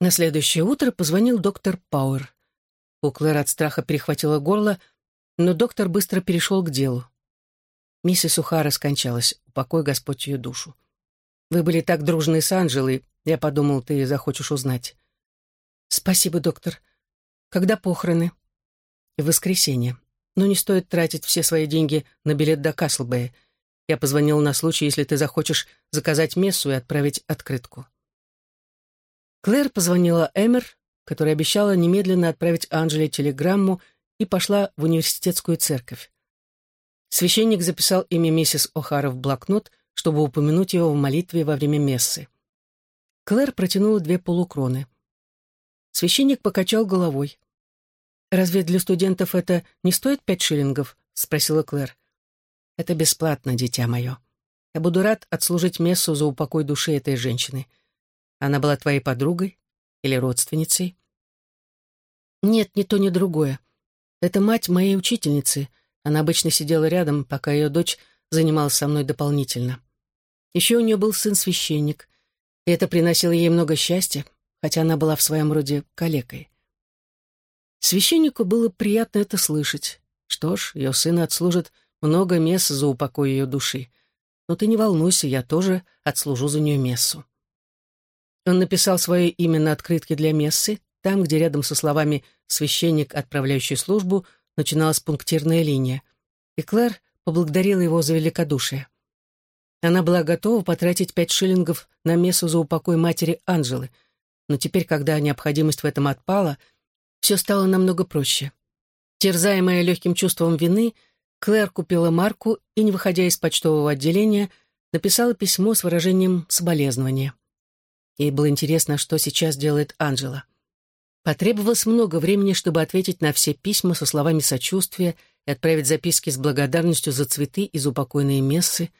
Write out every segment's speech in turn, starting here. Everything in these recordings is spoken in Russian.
На следующее утро позвонил доктор Пауэр. У Клэр от страха перехватило горло, но доктор быстро перешел к делу. Миссис Ухара скончалась, упокой Господь ее душу. Вы были так дружны с Анжелой, я подумал, ты захочешь узнать. Спасибо, доктор. Когда похороны? В воскресенье. Но не стоит тратить все свои деньги на билет до Каслбэя. Я позвонил на случай, если ты захочешь заказать мессу и отправить открытку. Клэр позвонила Эмер, которая обещала немедленно отправить Анжеле телеграмму и пошла в университетскую церковь. Священник записал имя миссис О'Хара в блокнот, чтобы упомянуть его в молитве во время мессы. Клэр протянула две полукроны. Священник покачал головой. «Разве для студентов это не стоит пять шиллингов?» — спросила Клэр. «Это бесплатно, дитя мое. Я буду рад отслужить мессу за упокой души этой женщины. Она была твоей подругой или родственницей?» «Нет, ни то, ни другое. Это мать моей учительницы. Она обычно сидела рядом, пока ее дочь занималась со мной дополнительно. Еще у нее был сын-священник, и это приносило ей много счастья, хотя она была в своем роде калекой. Священнику было приятно это слышать. Что ж, ее сын отслужит много мест за упокой ее души. Но ты не волнуйся, я тоже отслужу за нее мессу. Он написал свое имя на открытке для мессы, там, где рядом со словами «священник, отправляющий службу» начиналась пунктирная линия, и Клэр поблагодарила его за великодушие. Она была готова потратить пять шиллингов на мессу за упокой матери Анжелы, но теперь, когда необходимость в этом отпала, все стало намного проще. Терзаемая легким чувством вины, Клэр купила марку и, не выходя из почтового отделения, написала письмо с выражением соболезнования. Ей было интересно, что сейчас делает Анжела. Потребовалось много времени, чтобы ответить на все письма со словами сочувствия и отправить записки с благодарностью за цветы из упокойной мессы.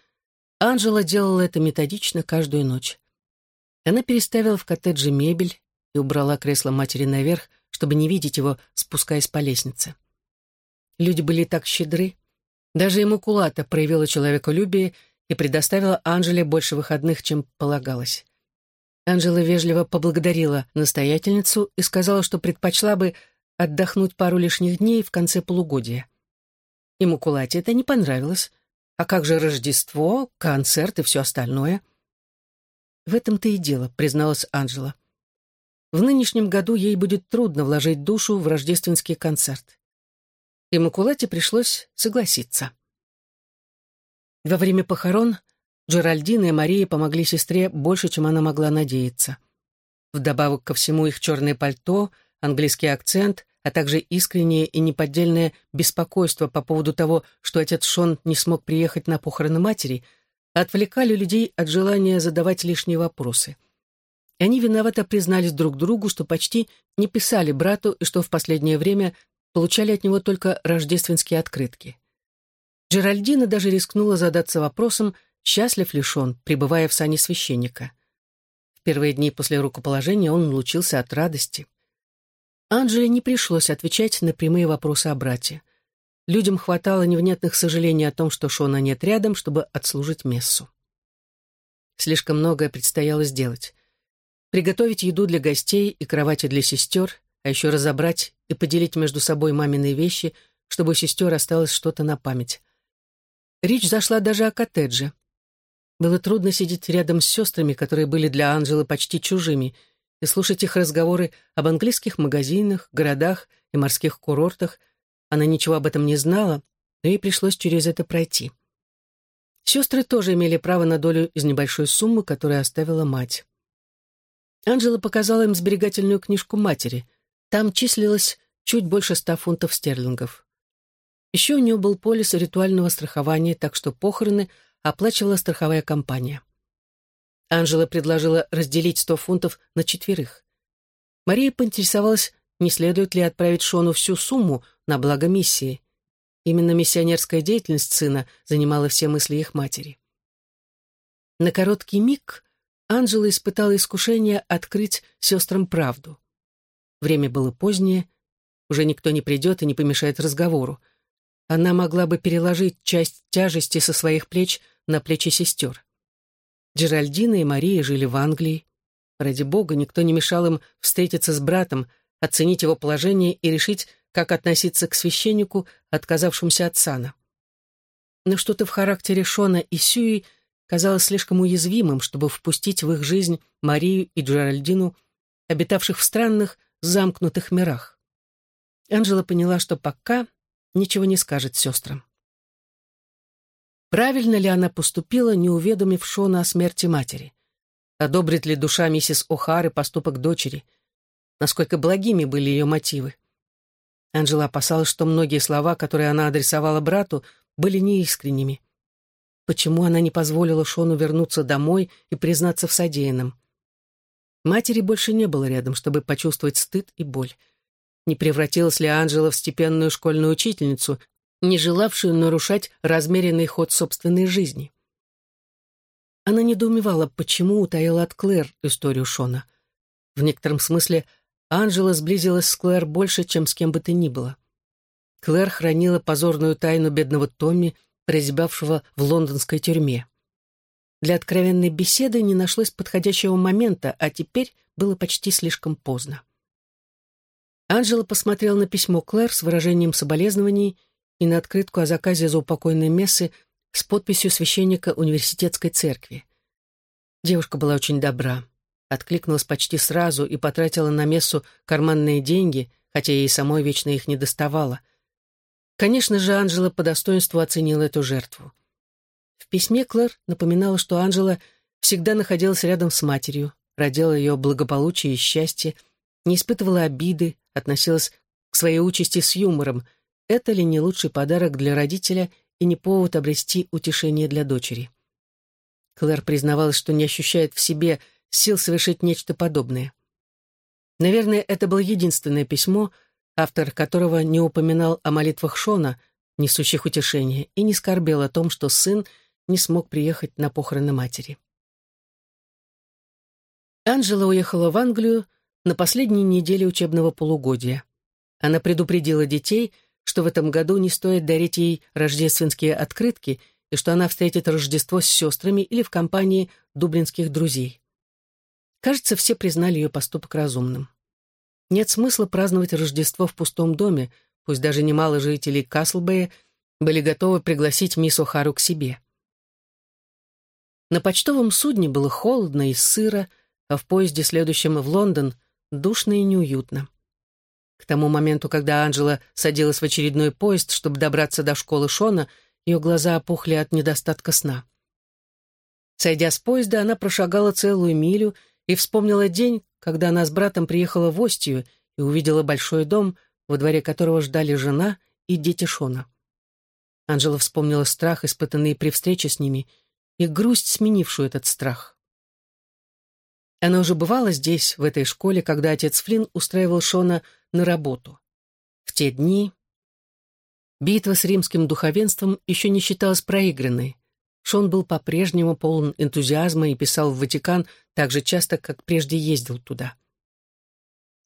Анжела делала это методично каждую ночь. Она переставила в коттедже мебель и убрала кресло матери наверх, чтобы не видеть его, спускаясь по лестнице. Люди были так щедры. Даже Иммакулата проявила человеколюбие и предоставила Анжеле больше выходных, чем полагалось. Анжела вежливо поблагодарила настоятельницу и сказала, что предпочла бы отдохнуть пару лишних дней в конце полугодия. Ему Кулате это не понравилось. А как же Рождество, концерт и все остальное? В этом-то и дело, призналась Анжела. В нынешнем году ей будет трудно вложить душу в рождественский концерт. И пришлось согласиться. Во время похорон Джеральдина и Мария помогли сестре больше, чем она могла надеяться. Вдобавок ко всему их черное пальто, английский акцент, а также искреннее и неподдельное беспокойство по поводу того, что отец Шон не смог приехать на похороны матери, отвлекали людей от желания задавать лишние вопросы. И они виновато признались друг другу, что почти не писали брату и что в последнее время получали от него только рождественские открытки. Джеральдина даже рискнула задаться вопросом, счастлив ли он, пребывая в сане священника. В первые дни после рукоположения он лучился от радости. Анджеле не пришлось отвечать на прямые вопросы о брате. Людям хватало невнятных сожалений о том, что Шона нет рядом, чтобы отслужить мессу. Слишком многое предстояло сделать. Приготовить еду для гостей и кровати для сестер, а еще разобрать и поделить между собой маминые вещи, чтобы у сестер осталось что-то на память. Речь зашла даже о коттедже. Было трудно сидеть рядом с сестрами, которые были для Анжелы почти чужими, и слушать их разговоры об английских магазинах, городах и морских курортах. Она ничего об этом не знала, но ей пришлось через это пройти. Сестры тоже имели право на долю из небольшой суммы, которую оставила мать. Анжела показала им сберегательную книжку матери. Там числилось чуть больше ста фунтов стерлингов. Еще у нее был полис ритуального страхования, так что похороны — оплачивала страховая компания. Анжела предложила разделить сто фунтов на четверых. Мария поинтересовалась, не следует ли отправить Шону всю сумму на благо миссии. Именно миссионерская деятельность сына занимала все мысли их матери. На короткий миг Анжела испытала искушение открыть сестрам правду. Время было позднее, уже никто не придет и не помешает разговору. Она могла бы переложить часть тяжести со своих плеч на плечи сестер. Джеральдина и Мария жили в Англии. Ради бога, никто не мешал им встретиться с братом, оценить его положение и решить, как относиться к священнику, отказавшемуся от сана. Но что-то в характере Шона и Сюи казалось слишком уязвимым, чтобы впустить в их жизнь Марию и Джеральдину, обитавших в странных, замкнутых мирах. Анжела поняла, что пока ничего не скажет сестрам. Правильно ли она поступила, не уведомив Шона о смерти матери? Одобрит ли душа миссис О'Хары поступок дочери? Насколько благими были ее мотивы? Анжела опасалась, что многие слова, которые она адресовала брату, были неискренними. Почему она не позволила Шону вернуться домой и признаться в содеянном? Матери больше не было рядом, чтобы почувствовать стыд и боль. Не превратилась ли Анжела в степенную школьную учительницу, не желавшую нарушать размеренный ход собственной жизни? Она недоумевала, почему утаила от Клэр историю Шона. В некотором смысле Анжела сблизилась с Клэр больше, чем с кем бы то ни было. Клэр хранила позорную тайну бедного Томми, прозябавшего в лондонской тюрьме. Для откровенной беседы не нашлось подходящего момента, а теперь было почти слишком поздно. Анжела посмотрела на письмо Клэр с выражением соболезнований и на открытку о заказе за упокойной мессы с подписью священника университетской церкви. Девушка была очень добра откликнулась почти сразу и потратила на мессу карманные деньги, хотя ей самой вечно их не доставало. Конечно же, Анжела по достоинству оценила эту жертву. В письме Клэр напоминала, что Анжела всегда находилась рядом с матерью, родила ее благополучие и счастье, не испытывала обиды, относилась к своей участи с юмором. Это ли не лучший подарок для родителя и не повод обрести утешение для дочери? Клэр признавалась, что не ощущает в себе сил совершить нечто подобное. Наверное, это было единственное письмо, автор которого не упоминал о молитвах Шона, несущих утешение, и не скорбел о том, что сын не смог приехать на похороны матери. Анжела уехала в Англию на последней неделе учебного полугодия. Она предупредила детей, что в этом году не стоит дарить ей рождественские открытки и что она встретит Рождество с сестрами или в компании дублинских друзей. Кажется, все признали ее поступок разумным. Нет смысла праздновать Рождество в пустом доме, пусть даже немало жителей Каслбэя были готовы пригласить мисс О'Хару к себе. На почтовом судне было холодно и сыро, а в поезде, следующем в Лондон, душно и неуютно. К тому моменту, когда Анжела садилась в очередной поезд, чтобы добраться до школы Шона, ее глаза опухли от недостатка сна. Сойдя с поезда, она прошагала целую милю и вспомнила день, когда она с братом приехала в Остию и увидела большой дом, во дворе которого ждали жена и дети Шона. Анжела вспомнила страх, испытанный при встрече с ними, и грусть, сменившую этот страх. Она уже бывала здесь, в этой школе, когда отец Флинн устраивал Шона на работу. В те дни битва с римским духовенством еще не считалась проигранной. Шон был по-прежнему полон энтузиазма и писал в Ватикан так же часто, как прежде ездил туда.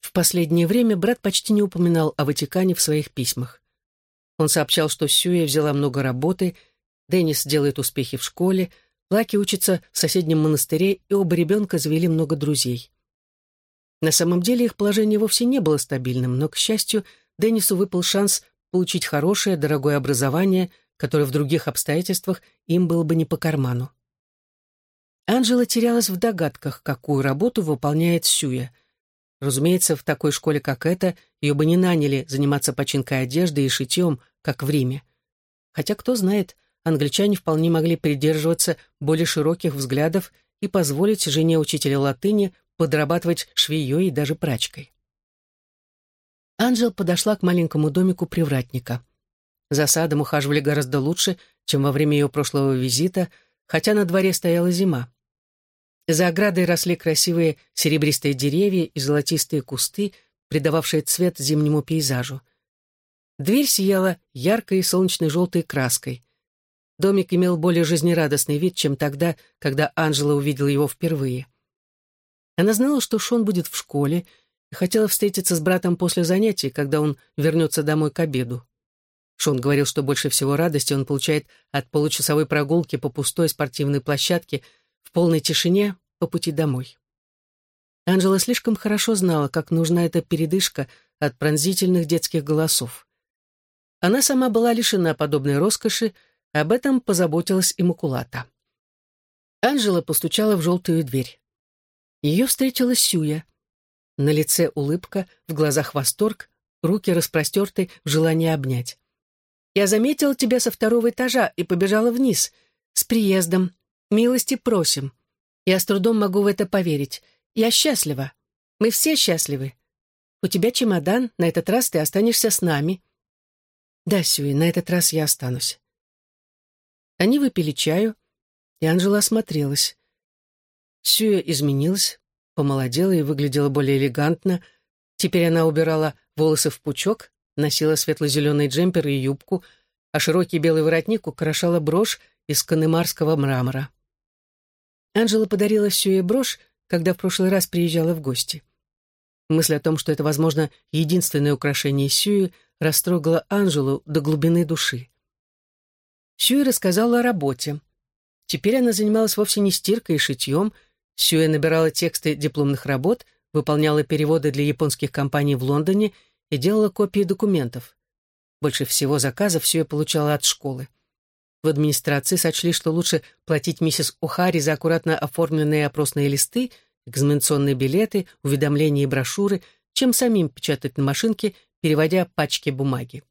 В последнее время брат почти не упоминал о Ватикане в своих письмах. Он сообщал, что Сюя взяла много работы, Деннис делает успехи в школе, Лаки учится в соседнем монастыре, и оба ребенка завели много друзей. На самом деле их положение вовсе не было стабильным, но, к счастью, Деннису выпал шанс получить хорошее, дорогое образование – которое в других обстоятельствах им было бы не по карману. Анжела терялась в догадках, какую работу выполняет Сюя. Разумеется, в такой школе, как эта, ее бы не наняли заниматься починкой одежды и шитьем, как в Риме. Хотя, кто знает, англичане вполне могли придерживаться более широких взглядов и позволить жене учителя латыни подрабатывать швеей и даже прачкой. Анжел подошла к маленькому домику привратника. За садом ухаживали гораздо лучше, чем во время ее прошлого визита, хотя на дворе стояла зима. За оградой росли красивые серебристые деревья и золотистые кусты, придававшие цвет зимнему пейзажу. Дверь сияла яркой солнечной желтой краской. Домик имел более жизнерадостный вид, чем тогда, когда Анжела увидела его впервые. Она знала, что Шон будет в школе, и хотела встретиться с братом после занятий, когда он вернется домой к обеду. Шон говорил, что больше всего радости он получает от получасовой прогулки по пустой спортивной площадке в полной тишине по пути домой. Анжела слишком хорошо знала, как нужна эта передышка от пронзительных детских голосов. Она сама была лишена подобной роскоши, об этом позаботилась и Макулата. Анжела постучала в желтую дверь. Ее встретила Сюя. На лице улыбка, в глазах восторг, руки распростерты в желании обнять. «Я заметила тебя со второго этажа и побежала вниз. С приездом. Милости просим. Я с трудом могу в это поверить. Я счастлива. Мы все счастливы. У тебя чемодан, на этот раз ты останешься с нами». «Да, Сюи, на этот раз я останусь». Они выпили чаю, и Анжела осмотрелась. Сюя изменилась, помолодела и выглядела более элегантно. Теперь она убирала волосы в пучок, носила светло-зеленый джемпер и юбку, а широкий белый воротник украшала брошь из канемарского мрамора. Анжела подарила Сюе брошь, когда в прошлый раз приезжала в гости. Мысль о том, что это, возможно, единственное украшение Сюи, растрогала Анжелу до глубины души. Сюи рассказала о работе. Теперь она занималась вовсе не стиркой и шитьем. Сюэ набирала тексты дипломных работ, выполняла переводы для японских компаний в Лондоне и делала копии документов. Больше всего заказов Сюэ получала от школы. В администрации сочли, что лучше платить миссис О'Харри за аккуратно оформленные опросные листы, экзаменационные билеты, уведомления и брошюры, чем самим печатать на машинке, переводя пачки бумаги.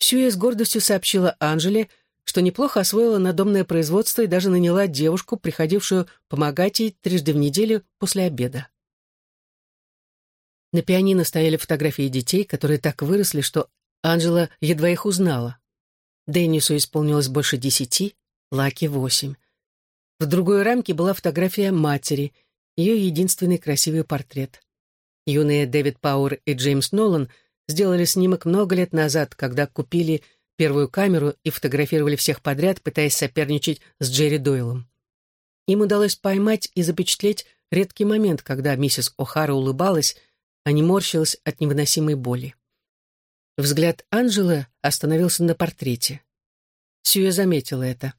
Сюэ с гордостью сообщила Анжеле, что неплохо освоила надомное производство и даже наняла девушку, приходившую помогать ей трижды в неделю после обеда. На пианино стояли фотографии детей, которые так выросли, что Анжела едва их узнала. Деннису исполнилось больше десяти, Лаки — восемь. В другой рамке была фотография матери, ее единственный красивый портрет. Юные Дэвид Пауэр и Джеймс Нолан сделали снимок много лет назад, когда купили первую камеру и фотографировали всех подряд, пытаясь соперничать с Джерри Дойлом. Им удалось поймать и запечатлеть редкий момент, когда миссис О'Хара улыбалась, а не морщилась от невыносимой боли. Взгляд Анжелы остановился на портрете. Сьюя заметила это.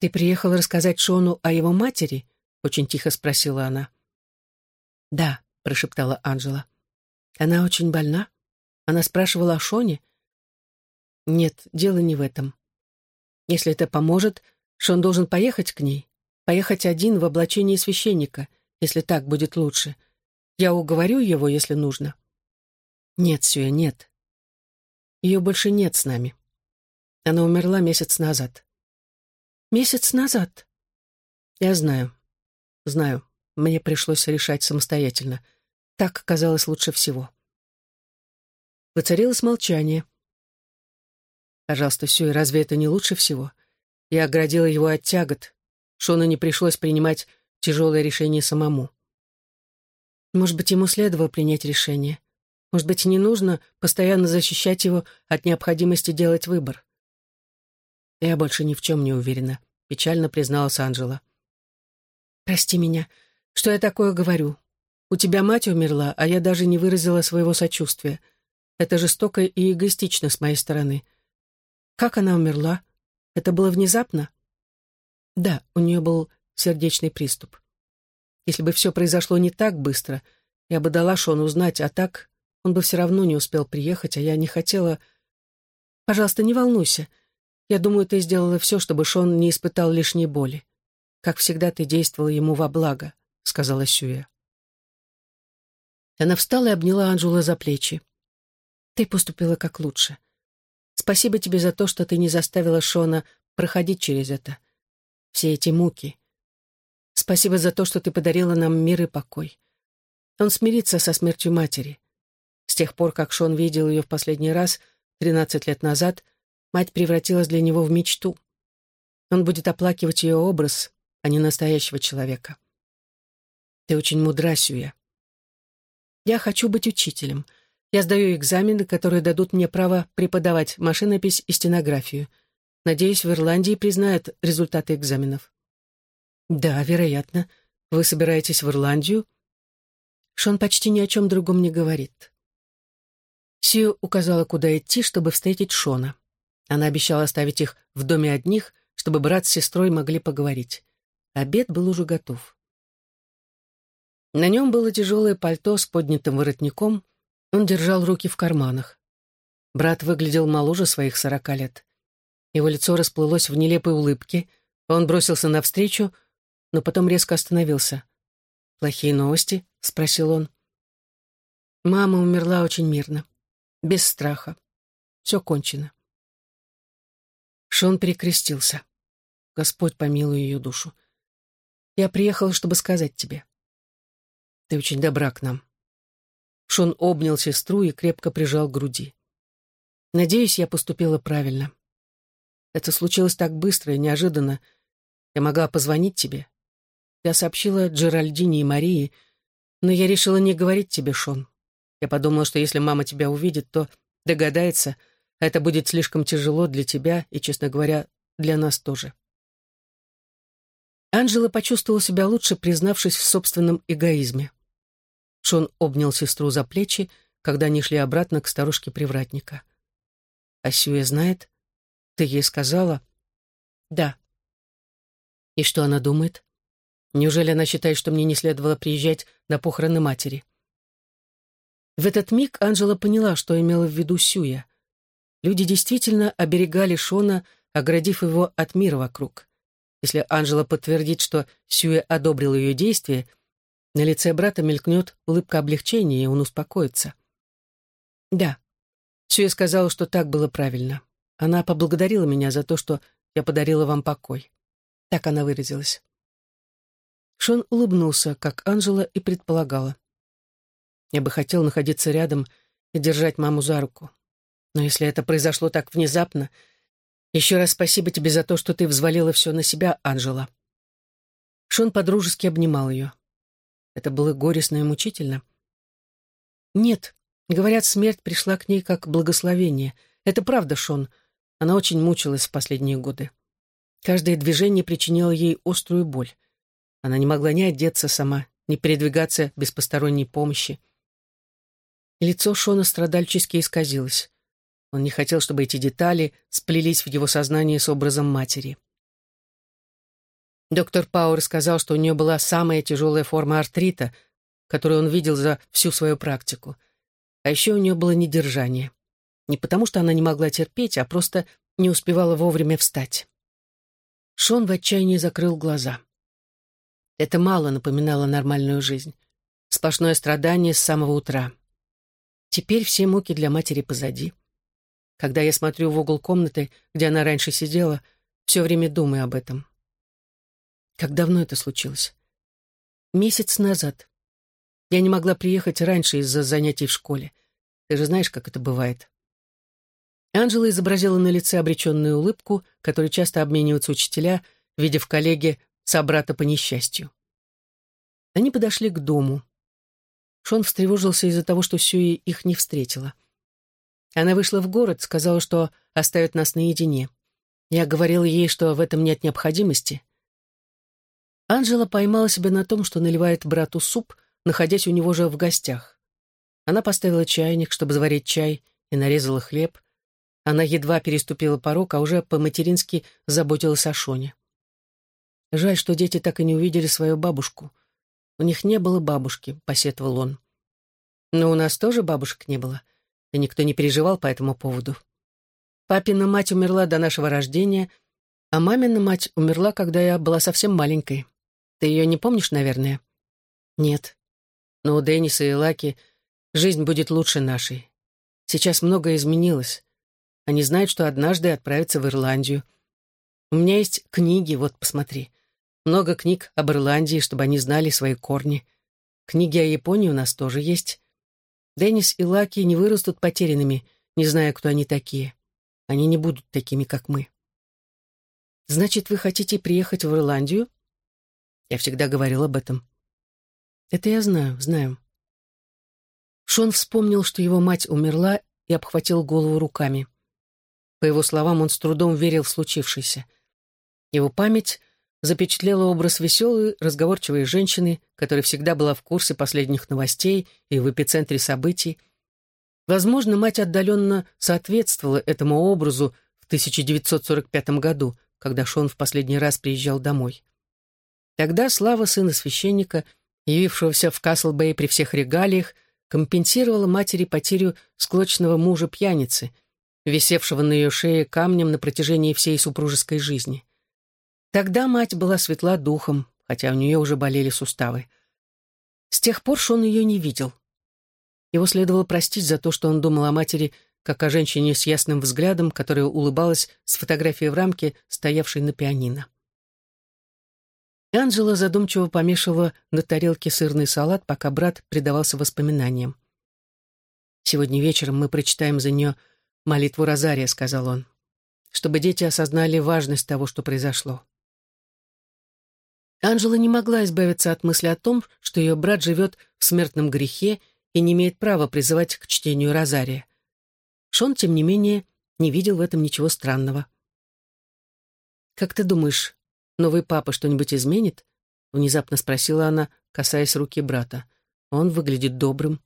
«Ты приехала рассказать Шону о его матери?» — очень тихо спросила она. «Да», — прошептала Анжела. «Она очень больна? Она спрашивала о Шоне?» Нет, дело не в этом. Если это поможет, Шон должен поехать к ней. Поехать один в облачении священника, если так будет лучше. Я уговорю его, если нужно. Нет, Сюя, нет. Ее больше нет с нами. Она умерла месяц назад. Месяц назад? Я знаю. Знаю. Мне пришлось решать самостоятельно. Так казалось лучше всего. Воцарилось молчание. Пожалуйста, Сюй, разве это не лучше всего? Я оградила его от тягот. Шону не пришлось принимать тяжелое решение самому. Может быть, ему следовало принять решение. Может быть, не нужно постоянно защищать его от необходимости делать выбор. Я больше ни в чем не уверена, печально призналась Анжела. Прости меня, что я такое говорю. У тебя мать умерла, а я даже не выразила своего сочувствия. Это жестоко и эгоистично с моей стороны. Как она умерла? Это было внезапно? Да, у нее был сердечный приступ. Если бы все произошло не так быстро, я бы дала Шону узнать, а так он бы все равно не успел приехать, а я не хотела... Пожалуйста, не волнуйся. Я думаю, ты сделала все, чтобы Шон не испытал лишней боли. Как всегда, ты действовала ему во благо, — сказала Сюя. Она встала и обняла Анжула за плечи. Ты поступила как лучше. Спасибо тебе за то, что ты не заставила Шона проходить через это. Все эти муки. Спасибо за то, что ты подарила нам мир и покой. Он смирится со смертью матери. С тех пор, как Шон видел ее в последний раз, тринадцать лет назад, мать превратилась для него в мечту. Он будет оплакивать ее образ, а не настоящего человека. Ты очень мудра, Сюя. Я хочу быть учителем — я сдаю экзамены, которые дадут мне право преподавать машинопись и стенографию. Надеюсь, в Ирландии признают результаты экзаменов. Да, вероятно. Вы собираетесь в Ирландию? Шон почти ни о чем другом не говорит. Сью указала, куда идти, чтобы встретить Шона. Она обещала оставить их в доме одних, чтобы брат с сестрой могли поговорить. Обед был уже готов. На нем было тяжелое пальто с поднятым воротником, он держал руки в карманах. Брат выглядел моложе своих сорока лет. Его лицо расплылось в нелепой улыбке, он бросился навстречу, но потом резко остановился. «Плохие новости?» — спросил он. Мама умерла очень мирно, без страха. Все кончено. Шон перекрестился. Господь помилуй ее душу. Я приехал, чтобы сказать тебе. Ты очень добра к нам. Шон обнял сестру и крепко прижал к груди. Надеюсь, я поступила правильно. Это случилось так быстро и неожиданно. Я могла позвонить тебе. Я сообщила Джеральдине и Марии, но я решила не говорить тебе, Шон. Я подумала, что если мама тебя увидит, то догадается, а это будет слишком тяжело для тебя и, честно говоря, для нас тоже. Анжела почувствовала себя лучше, признавшись в собственном эгоизме. Шон обнял сестру за плечи, когда они шли обратно к старушке привратника. «А Сюя знает? Ты ей сказала?» «Да». «И что она думает? Неужели она считает, что мне не следовало приезжать на похороны матери?» В этот миг Анжела поняла, что имела в виду Сюя. Люди действительно оберегали Шона, оградив его от мира вокруг. Если Анжела подтвердит, что Сюя одобрил ее действия, на лице брата мелькнет улыбка облегчения, и он успокоится. Да, Сюя сказала, что так было правильно. Она поблагодарила меня за то, что я подарила вам покой. Так она выразилась. Шон улыбнулся, как Анжела и предполагала. Я бы хотел находиться рядом и держать маму за руку. Но если это произошло так внезапно, еще раз спасибо тебе за то, что ты взвалила все на себя, Анжела. Шон подружески обнимал ее. Это было горестно и мучительно. Нет, говорят, смерть пришла к ней как благословение. Это правда, Шон. Она очень мучилась в последние годы. Каждое движение причинило ей острую боль. Она не могла ни одеться сама, ни передвигаться без посторонней помощи. лицо Шона страдальчески исказилось. Он не хотел, чтобы эти детали сплелись в его сознании с образом матери. Доктор Пауэр сказал, что у нее была самая тяжелая форма артрита, которую он видел за всю свою практику. А еще у нее было недержание. Не потому, что она не могла терпеть, а просто не успевала вовремя встать. Шон в отчаянии закрыл глаза. Это мало напоминало нормальную жизнь. Сплошное страдание с самого утра. Теперь все муки для матери позади. Когда я смотрю в угол комнаты, где она раньше сидела, все время думаю об этом. Как давно это случилось? Месяц назад. Я не могла приехать раньше из-за занятий в школе. Ты же знаешь, как это бывает. Анжела изобразила на лице обреченную улыбку, которой часто обмениваются учителя, видя в коллеге собрата по несчастью. Они подошли к дому. Шон встревожился из-за того, что Сюи их не встретила. Она вышла в город, сказала, что оставит нас наедине. Я говорила ей, что в этом нет необходимости. Анжела поймала себя на том, что наливает брату суп, находясь у него же в гостях. Она поставила чайник, чтобы заварить чай, и нарезала хлеб. Она едва переступила порог, а уже по-матерински заботилась о Шоне. Жаль, что дети так и не увидели свою бабушку. У них не было бабушки, посетовал он. Но у нас тоже бабушек не было, и никто не переживал по этому поводу. Папина мать умерла до нашего рождения, а мамина мать умерла, когда я была совсем маленькой. Ты ее не помнишь, наверное? Нет. Но у Денниса и Лаки жизнь будет лучше нашей. Сейчас многое изменилось. Они знают, что однажды отправятся в Ирландию. У меня есть книги, вот посмотри. Много книг об Ирландии, чтобы они знали свои корни. Книги о Японии у нас тоже есть. Деннис и Лаки не вырастут потерянными, не зная, кто они такие. Они не будут такими, как мы. Значит, вы хотите приехать в Ирландию? Я всегда говорил об этом. Это я знаю, знаю. Шон вспомнил, что его мать умерла, и обхватил голову руками. По его словам, он с трудом верил в случившееся. Его память запечатлела образ веселой, разговорчивой женщины, которая всегда была в курсе последних новостей и в эпицентре событий. Возможно, мать отдаленно соответствовала этому образу в 1945 году, когда Шон в последний раз приезжал домой. Тогда слава сына священника явившегося в Каслбэй при всех регалиях, компенсировала матери потерю склочного мужа-пьяницы, висевшего на ее шее камнем на протяжении всей супружеской жизни. Тогда мать была светла духом, хотя у нее уже болели суставы. С тех пор Шон ее не видел. Его следовало простить за то, что он думал о матери как о женщине с ясным взглядом, которая улыбалась с фотографией в рамке, стоявшей на пианино. Анжела задумчиво помешивала на тарелке сырный салат, пока брат предавался воспоминаниям. «Сегодня вечером мы прочитаем за нее молитву Розария», — сказал он, «чтобы дети осознали важность того, что произошло». Анжела не могла избавиться от мысли о том, что ее брат живет в смертном грехе и не имеет права призывать к чтению Розария. Шон, тем не менее, не видел в этом ничего странного. «Как ты думаешь, новый папа что-нибудь изменит?» — внезапно спросила она, касаясь руки брата. «Он выглядит добрым».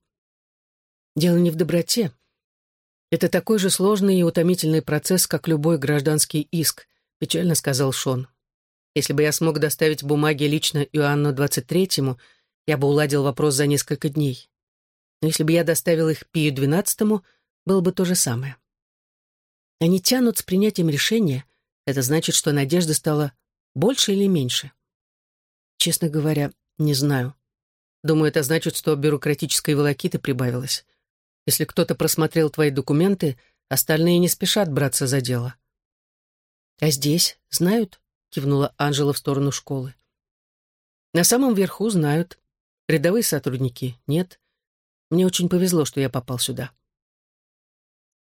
«Дело не в доброте. Это такой же сложный и утомительный процесс, как любой гражданский иск», — печально сказал Шон. «Если бы я смог доставить бумаги лично Иоанну 23-му, я бы уладил вопрос за несколько дней. Но если бы я доставил их Пию XII, было бы то же самое. Они тянут с принятием решения. Это значит, что надежда стала больше или меньше? Честно говоря, не знаю. Думаю, это значит, что бюрократической волокиты прибавилось. Если кто-то просмотрел твои документы, остальные не спешат браться за дело. «А здесь знают?» — кивнула Анжела в сторону школы. «На самом верху знают. Рядовые сотрудники — нет. Мне очень повезло, что я попал сюда».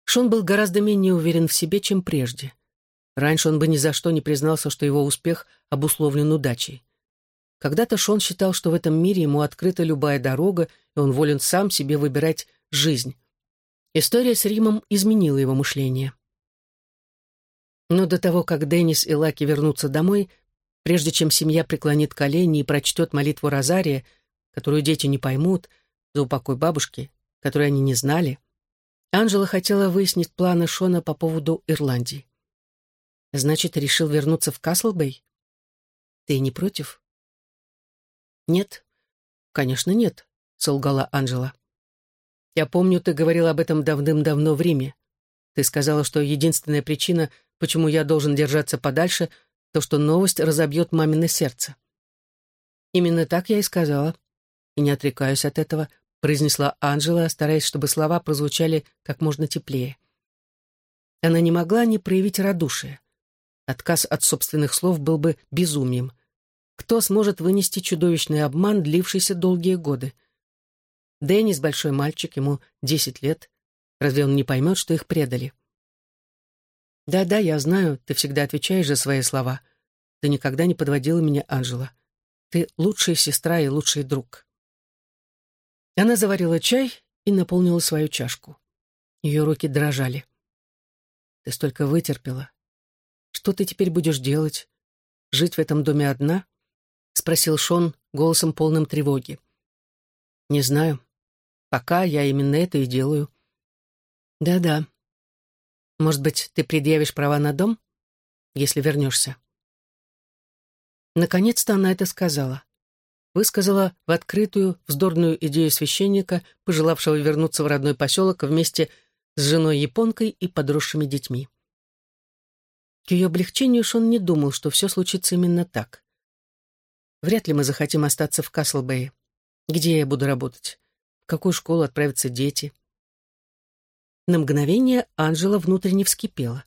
Шон был гораздо менее уверен в себе, чем прежде. Раньше он бы ни за что не признался, что его успех обусловлен удачей. Когда-то Шон считал, что в этом мире ему открыта любая дорога, и он волен сам себе выбирать жизнь. История с Римом изменила его мышление. Но до того, как Деннис и Лаки вернутся домой, прежде чем семья преклонит колени и прочтет молитву Розария, которую дети не поймут, за упокой бабушки, которой они не знали, Анжела хотела выяснить планы Шона по поводу Ирландии. Значит, решил вернуться в Каслбей? Ты не против? Нет. Конечно, нет, солгала Анжела. Я помню, ты говорил об этом давным-давно в Риме. Ты сказала, что единственная причина, почему я должен держаться подальше, то, что новость разобьет мамино сердце. Именно так я и сказала. И не отрекаюсь от этого, произнесла Анжела, стараясь, чтобы слова прозвучали как можно теплее. Она не могла не проявить радушие. Отказ от собственных слов был бы безумием. Кто сможет вынести чудовищный обман, длившийся долгие годы? Деннис — большой мальчик, ему десять лет. Разве он не поймет, что их предали? «Да-да, я знаю, ты всегда отвечаешь за свои слова. Ты никогда не подводила меня, Анжела. Ты лучшая сестра и лучший друг». Она заварила чай и наполнила свою чашку. Ее руки дрожали. «Ты столько вытерпела. Что ты теперь будешь делать? Жить в этом доме одна?» — спросил Шон голосом полным тревоги. «Не знаю. Пока я именно это и делаю». «Да-да. Может быть, ты предъявишь права на дом, если вернешься?» Наконец-то она это сказала высказала в открытую вздорную идею священника, пожелавшего вернуться в родной поселок вместе с женой-японкой и подросшими детьми. К ее облегчению Шон не думал, что все случится именно так. Вряд ли мы захотим остаться в Каслбэе. Где я буду работать? В какую школу отправятся дети? На мгновение Анжела внутренне вскипела.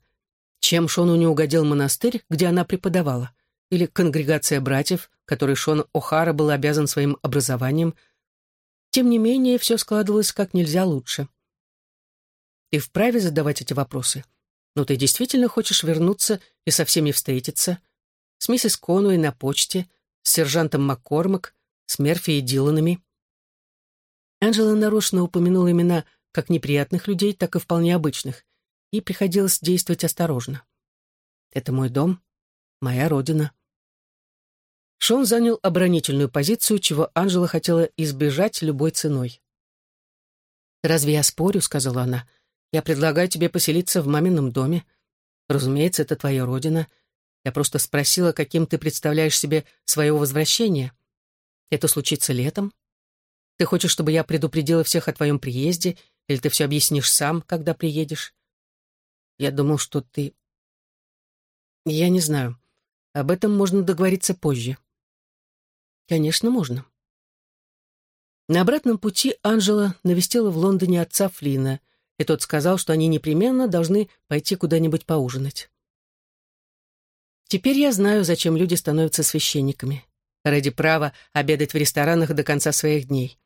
Чем Шону не угодил монастырь, где она преподавала? или конгрегация братьев, которой Шон О'Хара был обязан своим образованием. Тем не менее, все складывалось как нельзя лучше. Ты вправе задавать эти вопросы. Но ты действительно хочешь вернуться и со всеми встретиться? С миссис Конуэй на почте, с сержантом Маккормак, с Мерфи и Диланами? Анжела нарочно упомянула имена как неприятных людей, так и вполне обычных, и приходилось действовать осторожно. Это мой дом, моя родина. Шон занял оборонительную позицию, чего Анжела хотела избежать любой ценой. «Разве я спорю?» — сказала она. «Я предлагаю тебе поселиться в мамином доме. Разумеется, это твоя родина. Я просто спросила, каким ты представляешь себе свое возвращение. Это случится летом? Ты хочешь, чтобы я предупредила всех о твоем приезде, или ты все объяснишь сам, когда приедешь? Я думал, что ты... Я не знаю. Об этом можно договориться позже. Конечно, можно. На обратном пути Анжела навестила в Лондоне отца Флина, и тот сказал, что они непременно должны пойти куда-нибудь поужинать. Теперь я знаю, зачем люди становятся священниками. Ради права обедать в ресторанах до конца своих дней.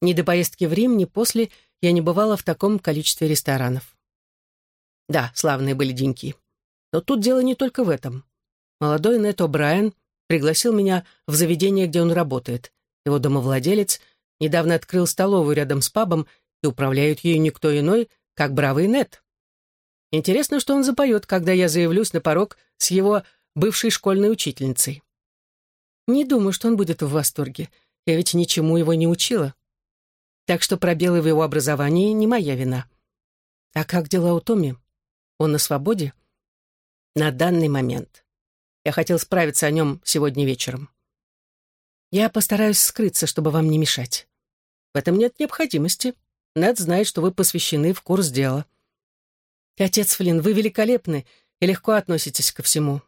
Ни до поездки в Рим, ни после я не бывала в таком количестве ресторанов. Да, славные были деньки. Но тут дело не только в этом. Молодой Нет О'Брайен пригласил меня в заведение, где он работает. Его домовладелец недавно открыл столовую рядом с пабом, и управляет ею никто иной, как бравый Нет. Интересно, что он запоет, когда я заявлюсь на порог с его бывшей школьной учительницей. Не думаю, что он будет в восторге. Я ведь ничему его не учила. Так что пробелы в его образовании не моя вина. А как дела у Томми? Он на свободе? На данный момент. Я хотел справиться о нем сегодня вечером. Я постараюсь скрыться, чтобы вам не мешать. В этом нет необходимости. Нед знает, что вы посвящены в курс дела. «Отец Флинн, вы великолепны и легко относитесь ко всему.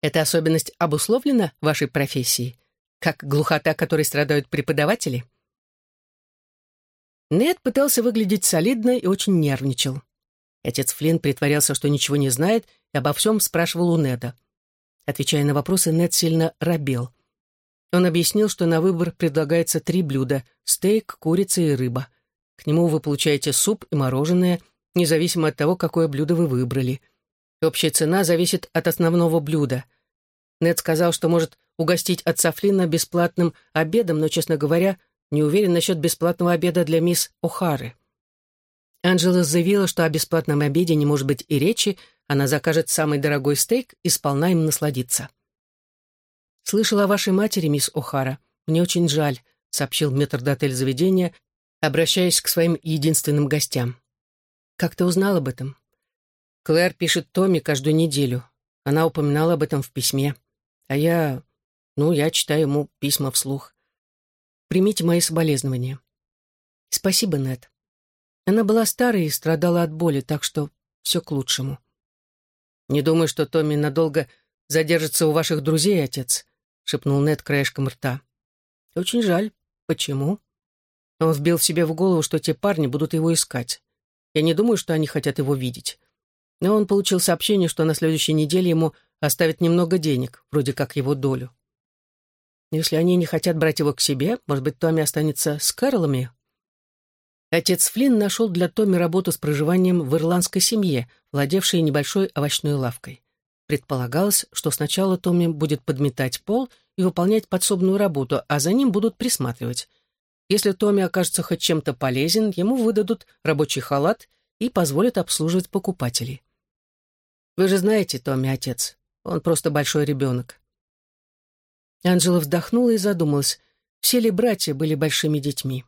Эта особенность обусловлена вашей профессией, как глухота, которой страдают преподаватели?» Нед пытался выглядеть солидно и очень нервничал. Отец Флинн притворялся, что ничего не знает, и обо всем спрашивал у Неда. Отвечая на вопросы, Нед сильно робел. Он объяснил, что на выбор предлагается три блюда — стейк, курица и рыба. К нему вы получаете суп и мороженое — независимо от того, какое блюдо вы выбрали. Общая цена зависит от основного блюда. Нед сказал, что может угостить отца Флинна бесплатным обедом, но, честно говоря, не уверен насчет бесплатного обеда для мисс О'Хары. Анджела заявила, что о бесплатном обеде не может быть и речи, она закажет самый дорогой стейк и сполна им насладится. «Слышала о вашей матери, мисс О'Хара. Мне очень жаль», — сообщил метрдотель заведения, обращаясь к своим единственным гостям. Как ты узнал об этом? Клэр пишет Томми каждую неделю. Она упоминала об этом в письме. А я... Ну, я читаю ему письма вслух. Примите мои соболезнования. Спасибо, Нед. Она была старой и страдала от боли, так что все к лучшему. Не думаю, что Томми надолго задержится у ваших друзей, отец, шепнул Нед краешком рта. Очень жаль. Почему? Он вбил себе в голову, что те парни будут его искать. Я не думаю, что они хотят его видеть. Но он получил сообщение, что на следующей неделе ему оставят немного денег, вроде как его долю. Если они не хотят брать его к себе, может быть, Томми останется с Кэролами? Отец Флинн нашел для Томми работу с проживанием в ирландской семье, владевшей небольшой овощной лавкой. Предполагалось, что сначала Томми будет подметать пол и выполнять подсобную работу, а за ним будут присматривать — если Томми окажется хоть чем-то полезен, ему выдадут рабочий халат и позволят обслуживать покупателей. Вы же знаете, Томми отец, он просто большой ребенок. Анжела вздохнула и задумалась, все ли братья были большими детьми.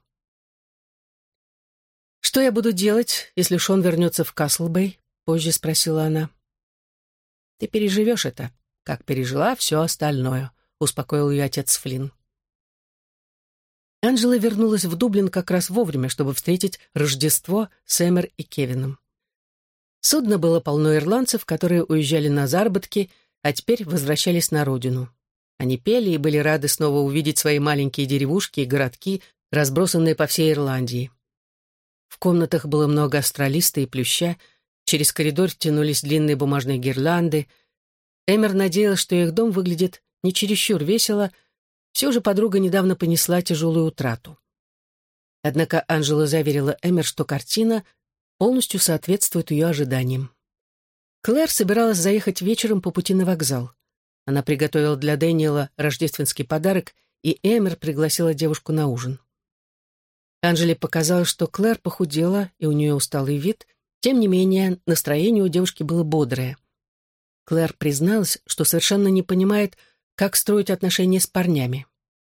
«Что я буду делать, если Шон вернется в Каслбэй?» — позже спросила она. «Ты переживешь это, как пережила все остальное», — успокоил ее отец Флинн. Анжела вернулась в Дублин как раз вовремя, чтобы встретить Рождество с Эмер и Кевином. Судно было полно ирландцев, которые уезжали на заработки, а теперь возвращались на родину. Они пели и были рады снова увидеть свои маленькие деревушки и городки, разбросанные по всей Ирландии. В комнатах было много астролиста и плюща, через коридор тянулись длинные бумажные гирлянды. Эмер надеялась, что их дом выглядит не чересчур весело, все же подруга недавно понесла тяжелую утрату. Однако Анжела заверила Эмер, что картина полностью соответствует ее ожиданиям. Клэр собиралась заехать вечером по пути на вокзал. Она приготовила для Дэниела рождественский подарок, и Эмер пригласила девушку на ужин. Анжеле показалось, что Клэр похудела, и у нее усталый вид, тем не менее настроение у девушки было бодрое. Клэр призналась, что совершенно не понимает, как строить отношения с парнями.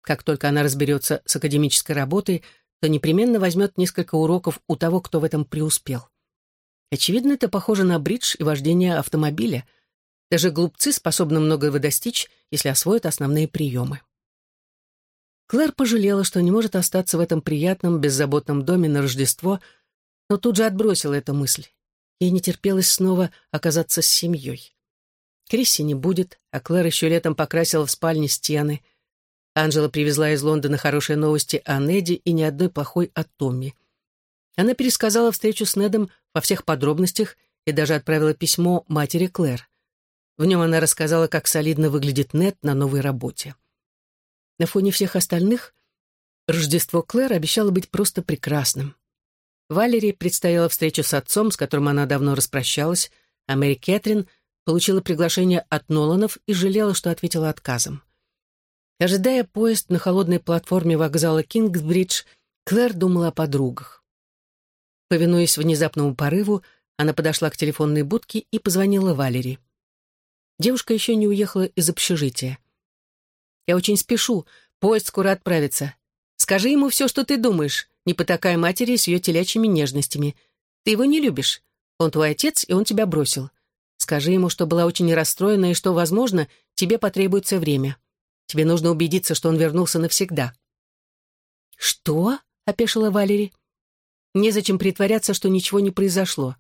Как только она разберется с академической работой, то непременно возьмет несколько уроков у того, кто в этом преуспел. Очевидно, это похоже на бридж и вождение автомобиля. Даже глупцы способны многое достичь, если освоят основные приемы. Клэр пожалела, что не может остаться в этом приятном, беззаботном доме на Рождество, но тут же отбросила эту мысль. Ей не терпелось снова оказаться с семьей. Крисси не будет, а Клэр еще летом покрасила в спальне стены. Анжела привезла из Лондона хорошие новости о Неде и ни одной плохой о Томми. Она пересказала встречу с Недом во всех подробностях и даже отправила письмо матери Клэр. В нем она рассказала, как солидно выглядит Нед на новой работе. На фоне всех остальных Рождество Клэр обещало быть просто прекрасным. Валерии предстояла встреча с отцом, с которым она давно распрощалась, а Мэри Кэтрин получила приглашение от Ноланов и жалела, что ответила отказом. Ожидая поезд на холодной платформе вокзала Кингсбридж, Клэр думала о подругах. Повинуясь внезапному порыву, она подошла к телефонной будке и позвонила Валерии. Девушка еще не уехала из общежития. «Я очень спешу, поезд скоро отправится. Скажи ему все, что ты думаешь, не потакая матери с ее телячьими нежностями. Ты его не любишь. Он твой отец, и он тебя бросил. Скажи ему, что была очень расстроена и что, возможно, тебе потребуется время. Тебе нужно убедиться, что он вернулся навсегда». «Что?» — опешила Валери. «Незачем притворяться, что ничего не произошло.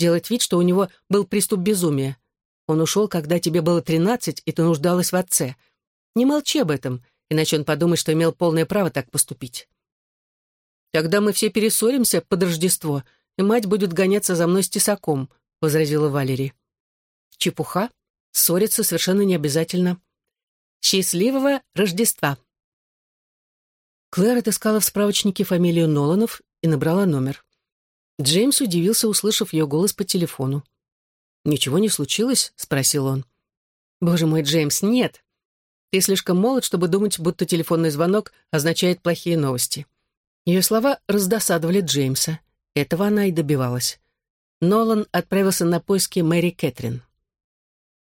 Делать вид, что у него был приступ безумия. Он ушел, когда тебе было тринадцать, и ты нуждалась в отце. Не молчи об этом, иначе он подумает, что имел полное право так поступить. Тогда мы все перессоримся под Рождество, и мать будет гоняться за мной с тесаком», — возразила Валерий. «Чепуха. Ссориться совершенно не обязательно. Счастливого Рождества!» Клэр отыскала в справочнике фамилию Ноланов и набрала номер. Джеймс удивился, услышав ее голос по телефону. «Ничего не случилось?» — спросил он. «Боже мой, Джеймс, нет. Ты слишком молод, чтобы думать, будто телефонный звонок означает плохие новости». Ее слова раздосадовали Джеймса. Этого она и добивалась. Нолан отправился на поиски Мэри Кэтрин.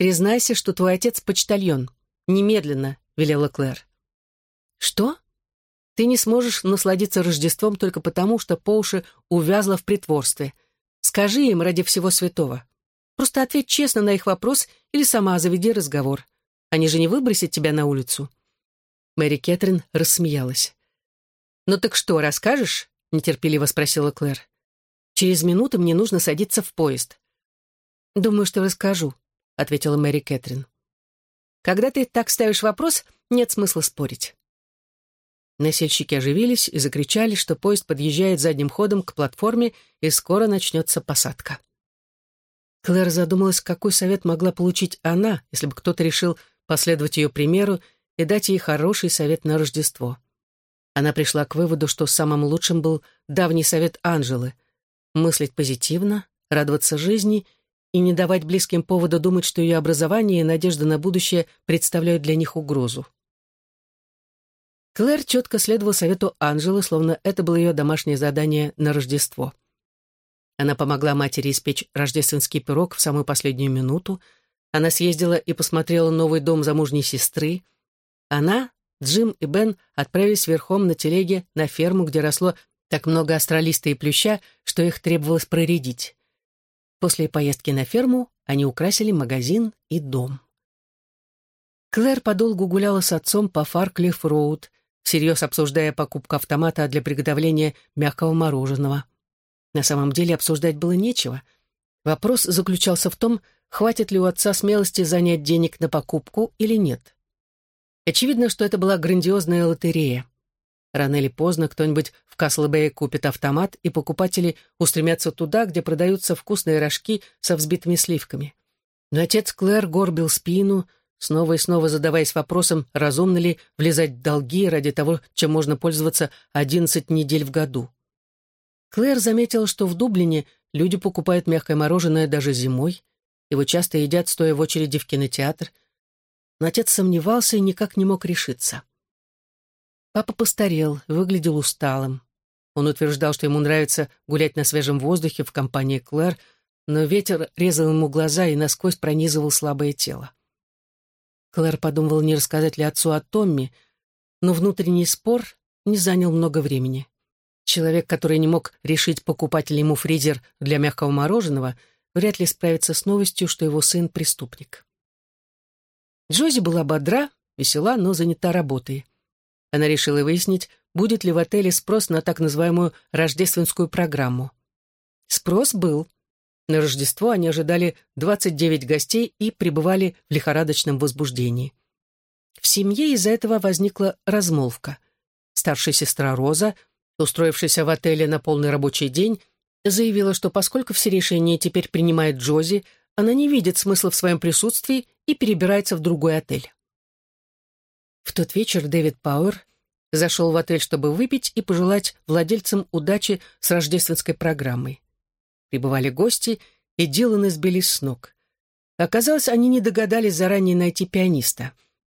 «Признайся, что твой отец почтальон. Немедленно», — велела Клэр. «Что? Ты не сможешь насладиться Рождеством только потому, что по уши увязла в притворстве. Скажи им ради всего святого. Просто ответь честно на их вопрос или сама заведи разговор. Они же не выбросят тебя на улицу». Мэри Кэтрин рассмеялась. «Ну так что, расскажешь?» — нетерпеливо спросила Клэр. «Через минуту мне нужно садиться в поезд». «Думаю, что расскажу», — ответила Мэри Кэтрин. «Когда ты так ставишь вопрос, нет смысла спорить». Носильщики оживились и закричали, что поезд подъезжает задним ходом к платформе и скоро начнется посадка. Клэр задумалась, какой совет могла получить она, если бы кто-то решил последовать ее примеру и дать ей хороший совет на Рождество. Она пришла к выводу, что самым лучшим был давний совет Анжелы — мыслить позитивно, радоваться жизни и не давать близким повода думать, что ее образование и надежда на будущее представляют для них угрозу. Клэр четко следовала совету Анжелы, словно это было ее домашнее задание на Рождество. Она помогла матери испечь рождественский пирог в самую последнюю минуту. Она съездила и посмотрела новый дом замужней сестры. Она, Джим и Бен отправились верхом на телеге на ферму, где росло так много астролиста и плюща, что их требовалось проредить. После поездки на ферму они украсили магазин и дом. Клэр подолгу гуляла с отцом по Фарклифф-Роуд, всерьез обсуждая покупку автомата для приготовления мягкого мороженого. На самом деле обсуждать было нечего. Вопрос заключался в том, хватит ли у отца смелости занять денег на покупку или нет. Очевидно, что это была грандиозная лотерея. Рано или поздно кто-нибудь в Каслбэе купит автомат, и покупатели устремятся туда, где продаются вкусные рожки со взбитыми сливками. Но отец Клэр горбил спину, снова и снова задаваясь вопросом, разумно ли влезать в долги ради того, чем можно пользоваться 11 недель в году. Клэр заметила, что в Дублине люди покупают мягкое мороженое даже зимой, его часто едят, стоя в очереди в кинотеатр, но отец сомневался и никак не мог решиться. Папа постарел, выглядел усталым. Он утверждал, что ему нравится гулять на свежем воздухе в компании Клэр, но ветер резал ему глаза и насквозь пронизывал слабое тело. Клэр подумывал, не рассказать ли отцу о Томми, но внутренний спор не занял много времени. Человек, который не мог решить, покупать ли ему фризер для мягкого мороженого, вряд ли справится с новостью, что его сын — преступник. Джози была бодра, весела, но занята работой. Она решила выяснить, будет ли в отеле спрос на так называемую рождественскую программу. Спрос был. На Рождество они ожидали 29 гостей и пребывали в лихорадочном возбуждении. В семье из-за этого возникла размолвка. Старшая сестра Роза, устроившаяся в отеле на полный рабочий день, заявила, что поскольку все решения теперь принимает Джози, она не видит смысла в своем присутствии и перебирается в другой отель. В тот вечер Дэвид Пауэр зашел в отель, чтобы выпить и пожелать владельцам удачи с рождественской программой. Прибывали гости, и Диланы сбились с ног. Оказалось, они не догадались заранее найти пианиста.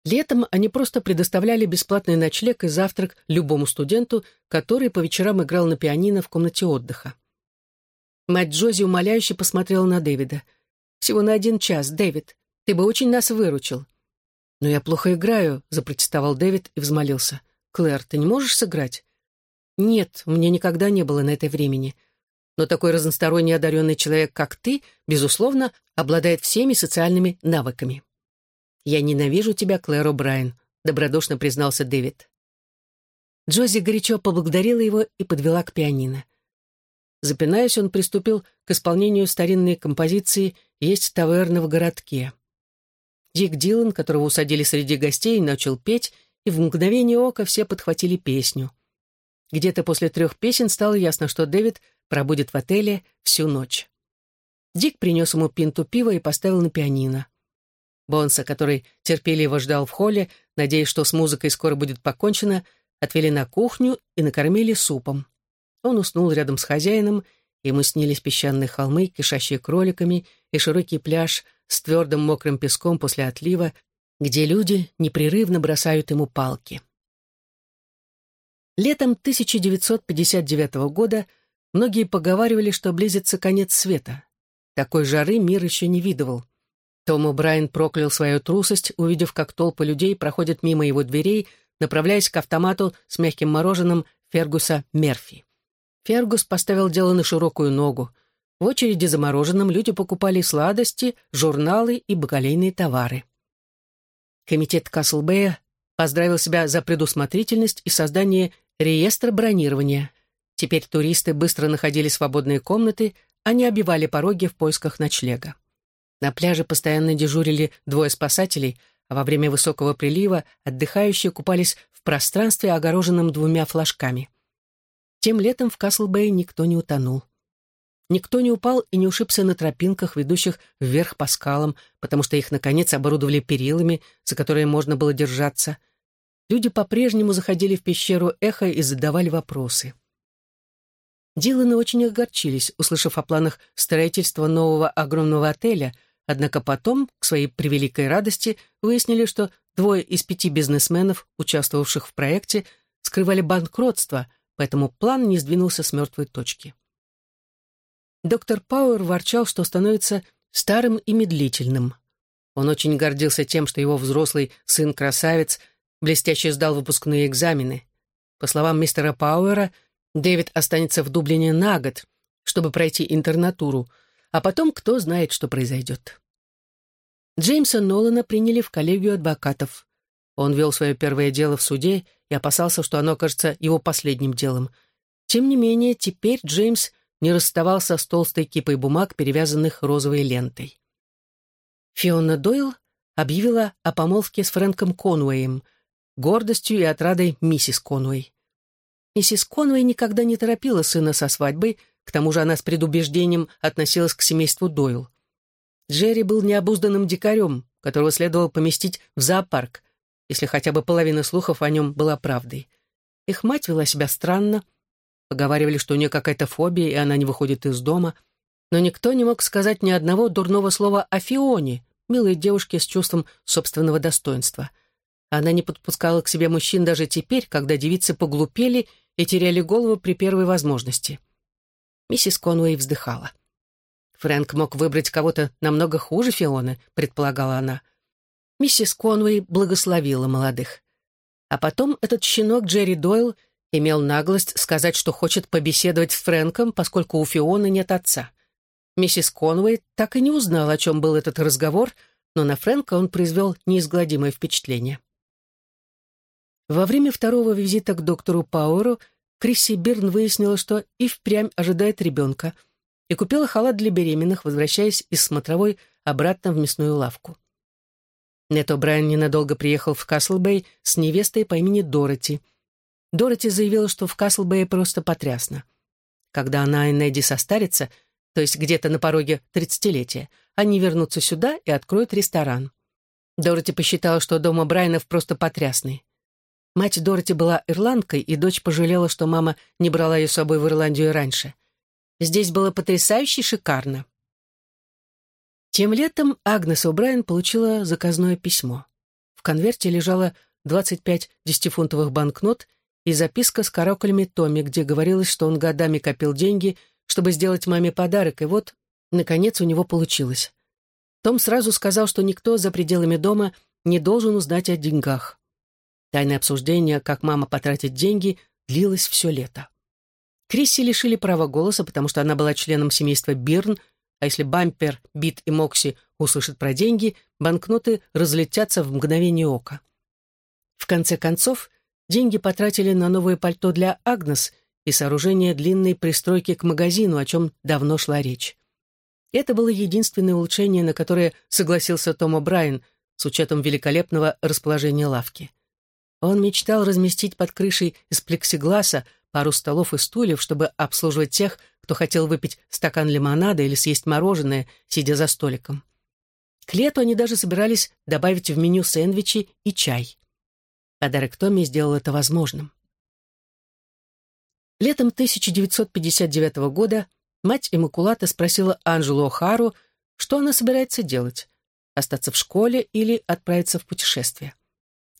Летом они просто предоставляли бесплатный ночлег и завтрак любому студенту, который по вечерам играл на пианино в комнате отдыха. Мать Джози умоляюще посмотрела на Дэвида. «Всего на один час, Дэвид. Ты бы очень нас выручил». «Но я плохо играю», — запротестовал Дэвид и взмолился. «Клэр, ты не можешь сыграть?» «Нет, у меня никогда не было на это времени. Но такой разносторонне одаренный человек, как ты, безусловно, обладает всеми социальными навыками». «Я ненавижу тебя, Клэр О'Брайен», — добродушно признался Дэвид. Джози горячо поблагодарила его и подвела к пианино. Запинаясь, он приступил к исполнению старинной композиции «Есть таверна в городке». Дик Дилан, которого усадили среди гостей, начал петь, и в мгновение ока все подхватили песню. Где-то после трех песен стало ясно, что Дэвид пробудет в отеле всю ночь. Дик принес ему пинту пива и поставил на пианино. Бонса, который терпеливо ждал в холле, надеясь, что с музыкой скоро будет покончено, отвели на кухню и накормили супом. Он уснул рядом с хозяином, ему снились песчаные холмы, кишащие кроликами, и широкий пляж с твердым мокрым песком после отлива, где люди непрерывно бросают ему палки. Летом 1959 года многие поговаривали, что близится конец света. Такой жары мир еще не видывал. Том О'Брайен проклял свою трусость, увидев, как толпы людей проходят мимо его дверей, направляясь к автомату с мягким мороженым Фергуса Мерфи. Фергус поставил дело на широкую ногу. В очереди за мороженым люди покупали сладости, журналы и бакалейные товары. Комитет Каслбэя поздравил себя за предусмотрительность и создание реестра бронирования. Теперь туристы быстро находили свободные комнаты, а не обивали пороги в поисках ночлега. На пляже постоянно дежурили двое спасателей, а во время высокого прилива отдыхающие купались в пространстве, огороженном двумя флажками. Тем летом в Каслбэй никто не утонул. Никто не упал и не ушибся на тропинках, ведущих вверх по скалам, потому что их, наконец, оборудовали перилами, за которые можно было держаться. Люди по-прежнему заходили в пещеру эхо и задавали вопросы. Диланы очень огорчились, услышав о планах строительства нового огромного отеля, однако потом, к своей превеликой радости, выяснили, что двое из пяти бизнесменов, участвовавших в проекте, скрывали банкротство — поэтому план не сдвинулся с мертвой точки. Доктор Пауэр ворчал, что становится старым и медлительным. Он очень гордился тем, что его взрослый сын-красавец блестяще сдал выпускные экзамены. По словам мистера Пауэра, Дэвид останется в Дублине на год, чтобы пройти интернатуру, а потом кто знает, что произойдет. Джеймса Нолана приняли в коллегию адвокатов. Он вел свое первое дело в суде и опасался, что оно окажется его последним делом. Тем не менее, теперь Джеймс не расставался с толстой кипой бумаг, перевязанных розовой лентой. Фиона Дойл объявила о помолвке с Фрэнком Конуэем, гордостью и отрадой миссис Конуэй. Миссис Конуэй никогда не торопила сына со свадьбой, к тому же она с предубеждением относилась к семейству Дойл. Джерри был необузданным дикарем, которого следовало поместить в зоопарк, если хотя бы половина слухов о нем была правдой. Их мать вела себя странно, поговаривали, что у нее какая-то фобия, и она не выходит из дома, но никто не мог сказать ни одного дурного слова о Фионе, милой девушке с чувством собственного достоинства. Она не подпускала к себе мужчин даже теперь, когда девицы поглупели и теряли голову при первой возможности. Миссис Конуэй вздыхала. Фрэнк мог выбрать кого-то намного хуже Фионы, предполагала она. Миссис Конвей благословила молодых. А потом этот щенок Джерри Дойл имел наглость сказать, что хочет побеседовать с Фрэнком, поскольку у Фионы нет отца. Миссис Конвей так и не узнала, о чем был этот разговор, но на Фрэнка он произвел неизгладимое впечатление. Во время второго визита к доктору Пауэру Крисси Бирн выяснила, что и впрямь ожидает ребенка, и купила халат для беременных, возвращаясь из смотровой обратно в мясную лавку. Нето Брайан ненадолго приехал в Каслбэй с невестой по имени Дороти. Дороти заявила, что в Каслбэе просто потрясно. Когда она и Неди состарятся, то есть где-то на пороге тридцатилетия, они вернутся сюда и откроют ресторан. Дороти посчитала, что дом Брайанов просто потрясный. Мать Дороти была ирландкой, и дочь пожалела, что мама не брала ее с собой в Ирландию раньше. Здесь было потрясающе шикарно. Тем летом Агнес О'Брайен получила заказное письмо. В конверте лежало 25 десятифунтовых банкнот и записка с каракулями Томми, где говорилось, что он годами копил деньги, чтобы сделать маме подарок, и вот, наконец, у него получилось. Том сразу сказал, что никто за пределами дома не должен узнать о деньгах. Тайное обсуждение, как мама потратит деньги, длилось все лето. Крисси лишили права голоса, потому что она была членом семейства Бирн, а если Бампер, Бит и Мокси услышат про деньги, банкноты разлетятся в мгновение ока. В конце концов, деньги потратили на новое пальто для Агнес и сооружение длинной пристройки к магазину, о чем давно шла речь. Это было единственное улучшение, на которое согласился Том О'Брайен с учетом великолепного расположения лавки. Он мечтал разместить под крышей из плексигласа пару столов и стульев, чтобы обслуживать тех, кто хотел выпить стакан лимонада или съесть мороженое, сидя за столиком. К лету они даже собирались добавить в меню сэндвичи и чай. Подарок Томми сделал это возможным. Летом 1959 года мать Иммакулата спросила Анжелу О'Хару, что она собирается делать — остаться в школе или отправиться в путешествие.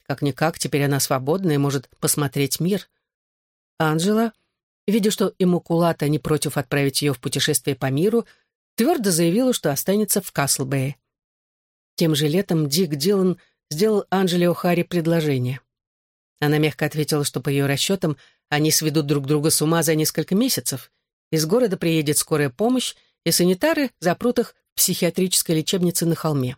Как-никак, теперь она свободна и может посмотреть мир. Анжела, видя, что Иммакулата не против отправить ее в путешествие по миру, твердо заявила, что останется в Каслбэе. Тем же летом Дик Дилан сделал Анжеле О'Харе предложение. Она мягко ответила, что по ее расчетам они сведут друг друга с ума за несколько месяцев. Из города приедет скорая помощь, и санитары запрут их в психиатрической лечебнице на холме.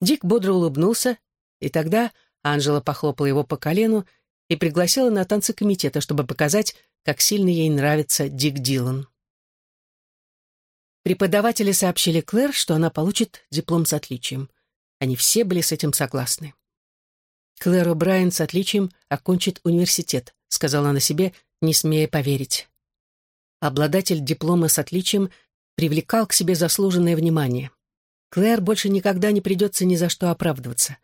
Дик бодро улыбнулся, и тогда Анжела похлопала его по колену и пригласила на танцы комитета, чтобы показать, как сильно ей нравится Дик Дилан. Преподаватели сообщили Клэр, что она получит диплом с отличием. Они все были с этим согласны. «Клэр О'Брайен с отличием окончит университет», — сказала она себе, не смея поверить. Обладатель диплома с отличием привлекал к себе заслуженное внимание. Клэр больше никогда не придется ни за что оправдываться.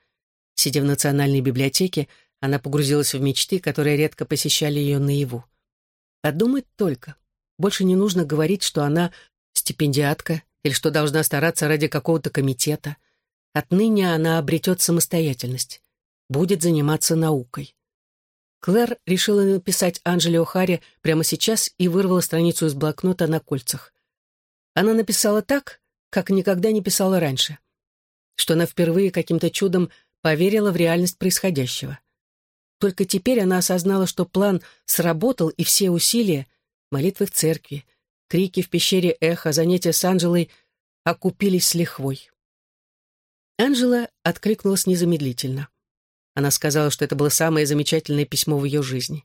Сидя в Национальной библиотеке, она погрузилась в мечты, которые редко посещали ее наяву. Подумать только. Больше не нужно говорить, что она стипендиатка или что должна стараться ради какого-то комитета. Отныне она обретет самостоятельность. Будет заниматься наукой. Клэр решила написать Анжеле О'Харе прямо сейчас и вырвала страницу из блокнота на кольцах. Она написала так, как никогда не писала раньше. Что она впервые каким-то чудом поверила в реальность происходящего. Только теперь она осознала, что план сработал, и все усилия, молитвы в церкви, крики в пещере эхо, занятия с Анжелой окупились с лихвой. Анжела откликнулась незамедлительно. Она сказала, что это было самое замечательное письмо в ее жизни.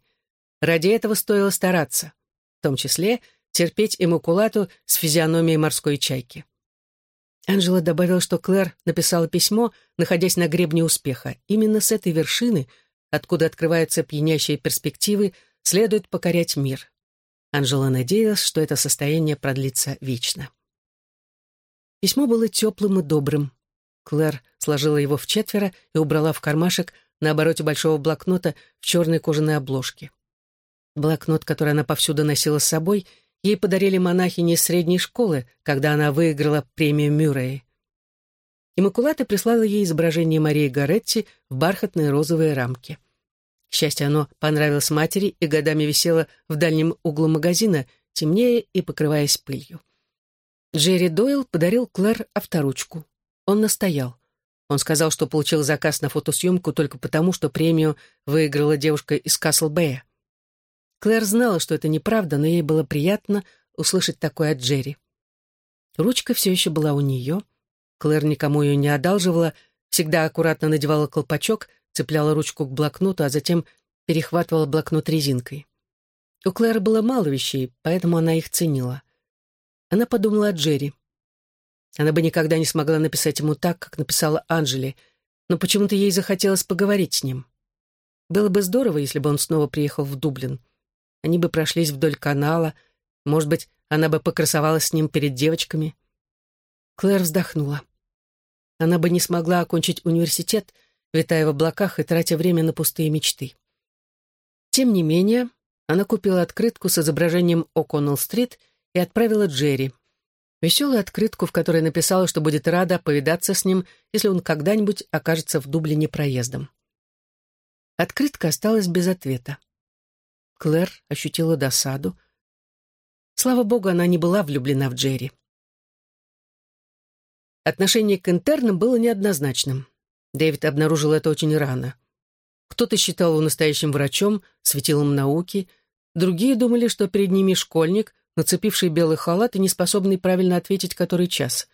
Ради этого стоило стараться, в том числе терпеть эмакулату с физиономией морской чайки. Анжела добавила, что Клэр написала письмо, находясь на гребне успеха. Именно с этой вершины, откуда открываются пьянящие перспективы, следует покорять мир. Анжела надеялась, что это состояние продлится вечно. Письмо было теплым и добрым. Клэр сложила его в четверо и убрала в кармашек на обороте большого блокнота в черной кожаной обложке. Блокнот, который она повсюду носила с собой — ей подарили монахини из средней школы, когда она выиграла премию Мюррей. Иммакулата прислала ей изображение Марии Горетти в бархатной розовой рамке. К счастью, оно понравилось матери и годами висело в дальнем углу магазина, темнее и покрываясь пылью. Джерри Дойл подарил Клэр авторучку. Он настоял. Он сказал, что получил заказ на фотосъемку только потому, что премию выиграла девушка из Каслбэя. Клэр знала, что это неправда, но ей было приятно услышать такое от Джерри. Ручка все еще была у нее. Клэр никому ее не одалживала, всегда аккуратно надевала колпачок, цепляла ручку к блокноту, а затем перехватывала блокнот резинкой. У Клэр было мало вещей, поэтому она их ценила. Она подумала о Джерри. Она бы никогда не смогла написать ему так, как написала Анжели, но почему-то ей захотелось поговорить с ним. Было бы здорово, если бы он снова приехал в Дублин. Они бы прошлись вдоль канала, может быть, она бы покрасовалась с ним перед девочками. Клэр вздохнула. Она бы не смогла окончить университет, витая в облаках и тратя время на пустые мечты. Тем не менее, она купила открытку с изображением О'Коннелл-стрит и отправила Джерри. Веселую открытку, в которой написала, что будет рада повидаться с ним, если он когда-нибудь окажется в Дублине проездом. Открытка осталась без ответа. Клэр ощутила досаду. Слава богу, она не была влюблена в Джерри. Отношение к интернам было неоднозначным. Дэвид обнаружил это очень рано. Кто-то считал его настоящим врачом, светилом науки, другие думали, что перед ними школьник, нацепивший белый халат и не способный правильно ответить который час.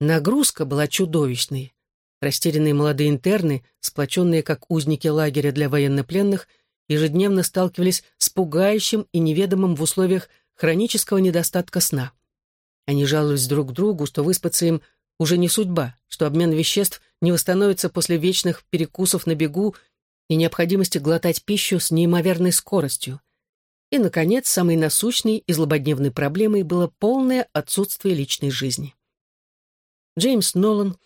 Нагрузка была чудовищной. Растерянные молодые интерны, сплоченные как узники лагеря для военнопленных, ежедневно сталкивались с пугающим и неведомым в условиях хронического недостатка сна. Они жаловались друг другу, что выспаться им уже не судьба, что обмен веществ не восстановится после вечных перекусов на бегу и необходимости глотать пищу с неимоверной скоростью. И, наконец, самой насущной и злободневной проблемой было полное отсутствие личной жизни. Джеймс Нолан,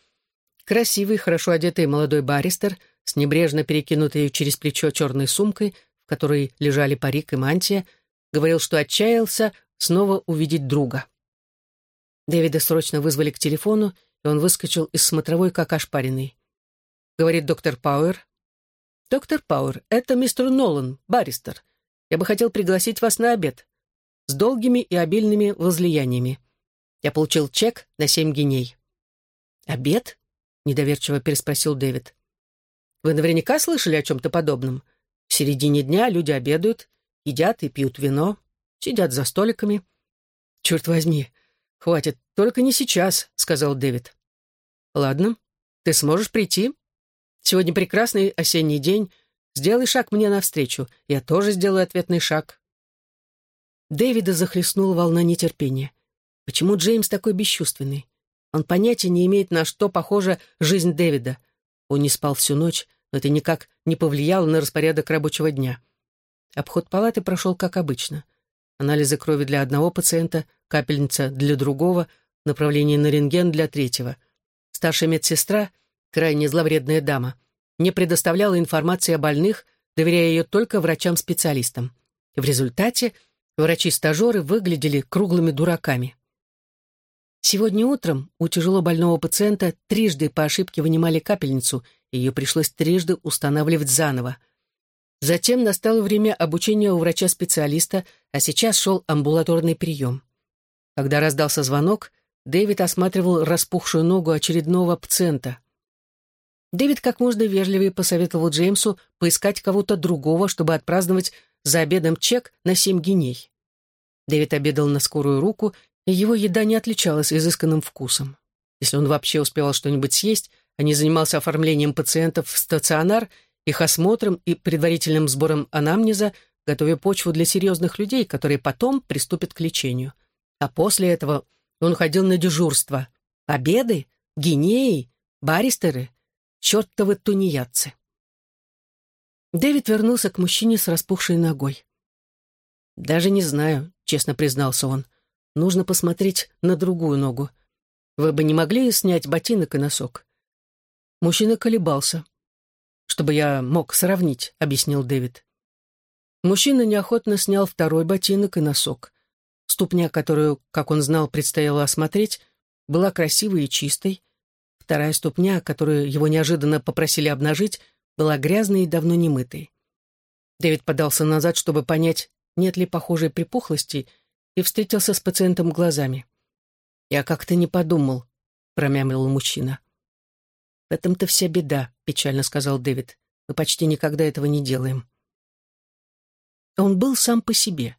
красивый, хорошо одетый молодой баристер, с небрежно перекинутой через плечо черной сумкой, в которой лежали парик и мантия, говорил, что отчаялся снова увидеть друга. Дэвида срочно вызвали к телефону, и он выскочил из смотровой, как ошпаренный. Говорит доктор Пауэр. «Доктор Пауэр, это мистер Нолан, баристер. Я бы хотел пригласить вас на обед. С долгими и обильными возлияниями. Я получил чек на семь геней». «Обед?» — недоверчиво переспросил Дэвид. «Вы наверняка слышали о чем-то подобном. В середине дня люди обедают, едят и пьют вино, сидят за столиками. Черт возьми, «Хватит, только не сейчас», — сказал Дэвид. «Ладно, ты сможешь прийти. Сегодня прекрасный осенний день. Сделай шаг мне навстречу. Я тоже сделаю ответный шаг». Дэвида захлестнула волна нетерпения. Почему Джеймс такой бесчувственный? Он понятия не имеет, на что похожа жизнь Дэвида. Он не спал всю ночь, но это никак не повлияло на распорядок рабочего дня. Обход палаты прошел как обычно. Анализы крови для одного пациента, капельница для другого, направление на рентген для третьего. Старшая медсестра, крайне зловредная дама, не предоставляла информации о больных, доверяя ее только врачам-специалистам. В результате врачи-стажеры выглядели круглыми дураками. Сегодня утром у тяжело больного пациента трижды по ошибке вынимали капельницу, и ее пришлось трижды устанавливать заново. Затем настало время обучения у врача-специалиста, а сейчас шел амбулаторный прием. Когда раздался звонок, Дэвид осматривал распухшую ногу очередного пациента. Дэвид как можно вежливее посоветовал Джеймсу поискать кого-то другого, чтобы отпраздновать за обедом чек на семь геней. Дэвид обедал на скорую руку, и его еда не отличалась изысканным вкусом. Если он вообще успевал что-нибудь съесть, а не занимался оформлением пациентов в стационар, их осмотром и предварительным сбором анамнеза, готовя почву для серьезных людей, которые потом приступят к лечению. А после этого он ходил на дежурство. Обеды, гинеи, баристеры, чертовы тунеядцы. Дэвид вернулся к мужчине с распухшей ногой. «Даже не знаю», — честно признался он. «Нужно посмотреть на другую ногу. Вы бы не могли снять ботинок и носок?» Мужчина колебался. «Чтобы я мог сравнить», — объяснил Дэвид. Мужчина неохотно снял второй ботинок и носок. Ступня, которую, как он знал, предстояло осмотреть, была красивой и чистой. Вторая ступня, которую его неожиданно попросили обнажить, была грязной и давно не мытой. Дэвид подался назад, чтобы понять, нет ли похожей припухлости, и встретился с пациентом глазами. «Я как-то не подумал», — промямлил мужчина. «В этом-то вся беда», — печально сказал Дэвид. «Мы почти никогда этого не делаем». Он был сам по себе.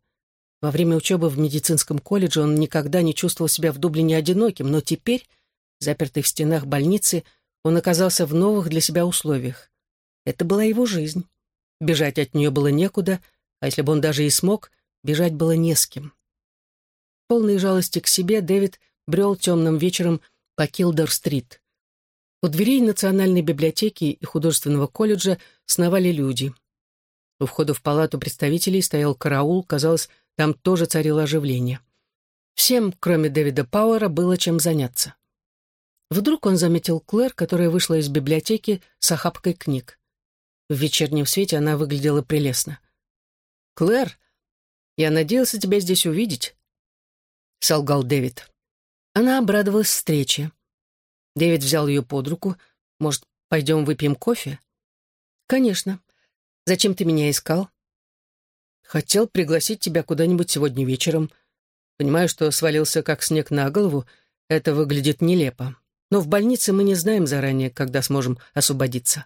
Во время учебы в медицинском колледже он никогда не чувствовал себя в Дублине одиноким, но теперь, запертый в стенах больницы, он оказался в новых для себя условиях. Это была его жизнь. Бежать от нее было некуда, а если бы он даже и смог, бежать было не с кем. Полной жалости к себе Дэвид брел темным вечером по Килдер-стрит. У дверей Национальной библиотеки и художественного колледжа сновали люди. У входа в палату представителей стоял караул, казалось, там тоже царило оживление. Всем, кроме Дэвида Пауэра, было чем заняться. Вдруг он заметил Клэр, которая вышла из библиотеки с охапкой книг. В вечернем свете она выглядела прелестно. «Клэр, я надеялся тебя здесь увидеть», — солгал Дэвид. Она обрадовалась встрече. Дэвид взял ее под руку. «Может, пойдем выпьем кофе?» «Конечно. Зачем ты меня искал?» «Хотел пригласить тебя куда-нибудь сегодня вечером. Понимаю, что свалился как снег на голову. Это выглядит нелепо но в больнице мы не знаем заранее, когда сможем освободиться.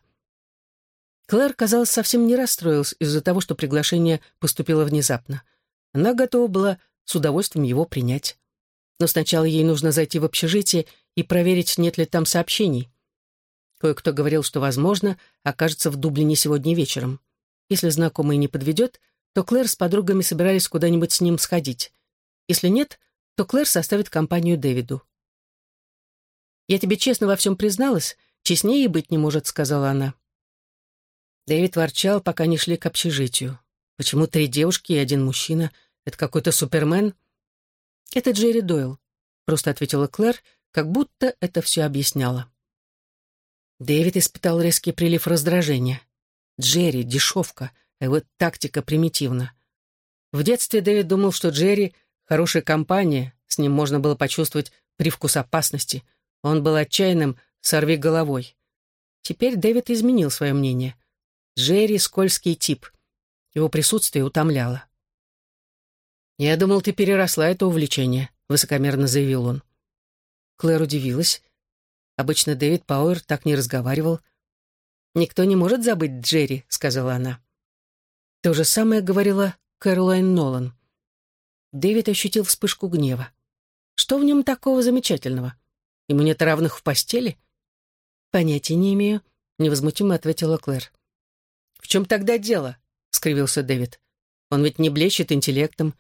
Клэр, казалось, совсем не расстроилась из-за того, что приглашение поступило внезапно. Она готова была с удовольствием его принять. Но сначала ей нужно зайти в общежитие и проверить, нет ли там сообщений. Кое-кто говорил, что, возможно, окажется в Дублине сегодня вечером. Если знакомый не подведет, то Клэр с подругами собирались куда-нибудь с ним сходить. Если нет, то Клэр составит компанию Дэвиду. «Я тебе честно во всем призналась, честнее быть не может», — сказала она. Дэвид ворчал, пока не шли к общежитию. «Почему три девушки и один мужчина? Это какой-то супермен?» «Это Джерри Дойл», — просто ответила Клэр, как будто это все объясняло. Дэвид испытал резкий прилив раздражения. Джерри — дешевка, его тактика примитивна. В детстве Дэвид думал, что Джерри — хорошая компания, с ним можно было почувствовать привкус опасности — он был отчаянным, сорви головой. Теперь Дэвид изменил свое мнение. Джерри — скользкий тип. Его присутствие утомляло. «Я думал, ты переросла это увлечение», — высокомерно заявил он. Клэр удивилась. Обычно Дэвид Пауэр так не разговаривал. «Никто не может забыть Джерри», — сказала она. То же самое говорила Кэролайн Нолан. Дэвид ощутил вспышку гнева. Что в нем такого замечательного? Ему нет равных в постели?» «Понятия не имею», — невозмутимо ответила Клэр. «В чем тогда дело?» — скривился Дэвид. «Он ведь не блещет интеллектом.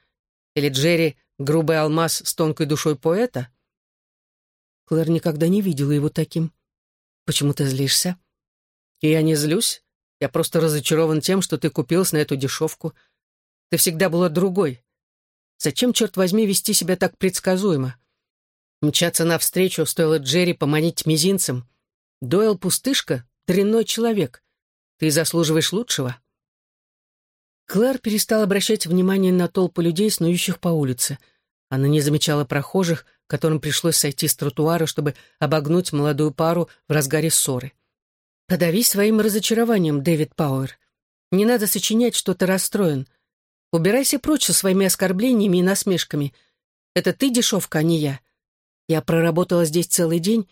Или Джерри — грубый алмаз с тонкой душой поэта?» Клэр никогда не видела его таким. «Почему ты злишься?» «И я не злюсь. Я просто разочарован тем, что ты купился на эту дешевку. Ты всегда была другой. Зачем, черт возьми, вести себя так предсказуемо? Мчаться навстречу стоило Джерри поманить мизинцем. Дойл пустышка, дрянной человек. Ты заслуживаешь лучшего. Клэр перестал обращать внимание на толпу людей, снующих по улице. Она не замечала прохожих, которым пришлось сойти с тротуара, чтобы обогнуть молодую пару в разгаре ссоры. «Подавись своим разочарованием, Дэвид Пауэр. Не надо сочинять, что ты расстроен. Убирайся прочь со своими оскорблениями и насмешками. Это ты дешевка, а не я. Я проработала здесь целый день,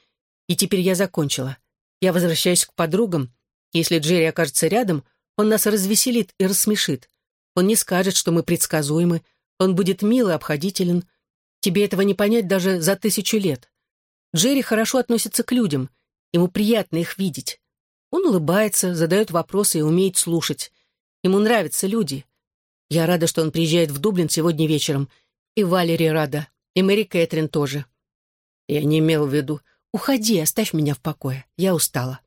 и теперь я закончила. Я возвращаюсь к подругам. Если Джерри окажется рядом, он нас развеселит и рассмешит. Он не скажет, что мы предсказуемы. Он будет мил и обходителен. Тебе этого не понять даже за тысячу лет. Джерри хорошо относится к людям. Ему приятно их видеть. Он улыбается, задает вопросы и умеет слушать. Ему нравятся люди. Я рада, что он приезжает в Дублин сегодня вечером. И Валери рада. И Мэри Кэтрин тоже. Я не имел в виду. Уходи, оставь меня в покое. Я устала.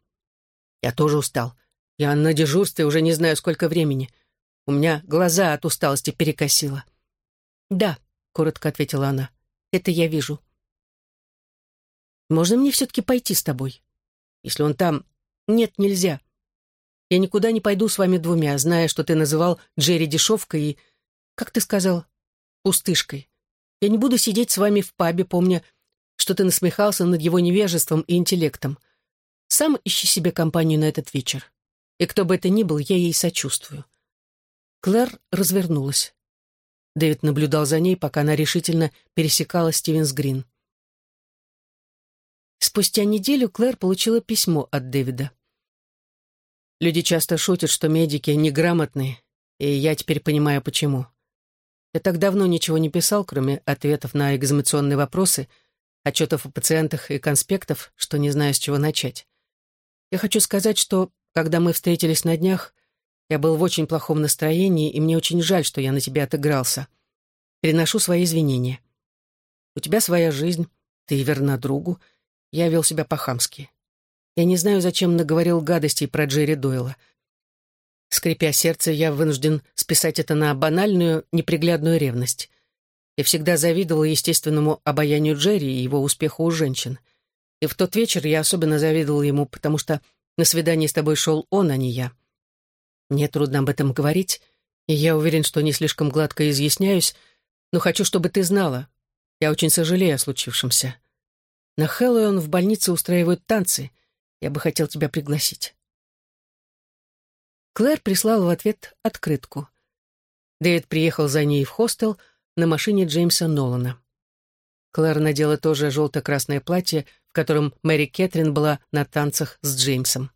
Я тоже устал. Я на дежурстве уже не знаю, сколько времени. У меня глаза от усталости перекосило. Да, коротко ответила она. Это я вижу. Можно мне все-таки пойти с тобой? Если он там... Нет, нельзя. Я никуда не пойду с вами двумя, зная, что ты называл Джерри дешевкой и... Как ты сказал? Пустышкой. Я не буду сидеть с вами в пабе, помня, что ты насмехался над его невежеством и интеллектом. Сам ищи себе компанию на этот вечер. И кто бы это ни был, я ей сочувствую». Клэр развернулась. Дэвид наблюдал за ней, пока она решительно пересекала Стивенс-Грин. Спустя неделю Клэр получила письмо от Дэвида. Люди часто шутят, что медики неграмотные, и я теперь понимаю, почему. Я так давно ничего не писал, кроме ответов на экзаменационные вопросы — отчетов о пациентах и конспектов, что не знаю, с чего начать. Я хочу сказать, что когда мы встретились на днях, я был в очень плохом настроении, и мне очень жаль, что я на тебя отыгрался. Переношу свои извинения. У тебя своя жизнь, ты верна другу. Я вел себя по-хамски. Я не знаю, зачем наговорил гадостей про Джерри Дойла. Скрипя сердце, я вынужден списать это на банальную, неприглядную ревность. Я всегда завидовал естественному обаянию Джерри и его успеху у женщин. И в тот вечер я особенно завидовал ему, потому что на свидание с тобой шел он, а не я. Мне трудно об этом говорить, и я уверен, что не слишком гладко изъясняюсь, но хочу, чтобы ты знала. Я очень сожалею о случившемся. На Хэллоуин в больнице устраивают танцы. Я бы хотел тебя пригласить. Клэр прислала в ответ открытку. Дэвид приехал за ней в хостел на машине Джеймса Нолана. Клэр надела тоже желто-красное платье, в котором Мэри Кэтрин была на танцах с Джеймсом.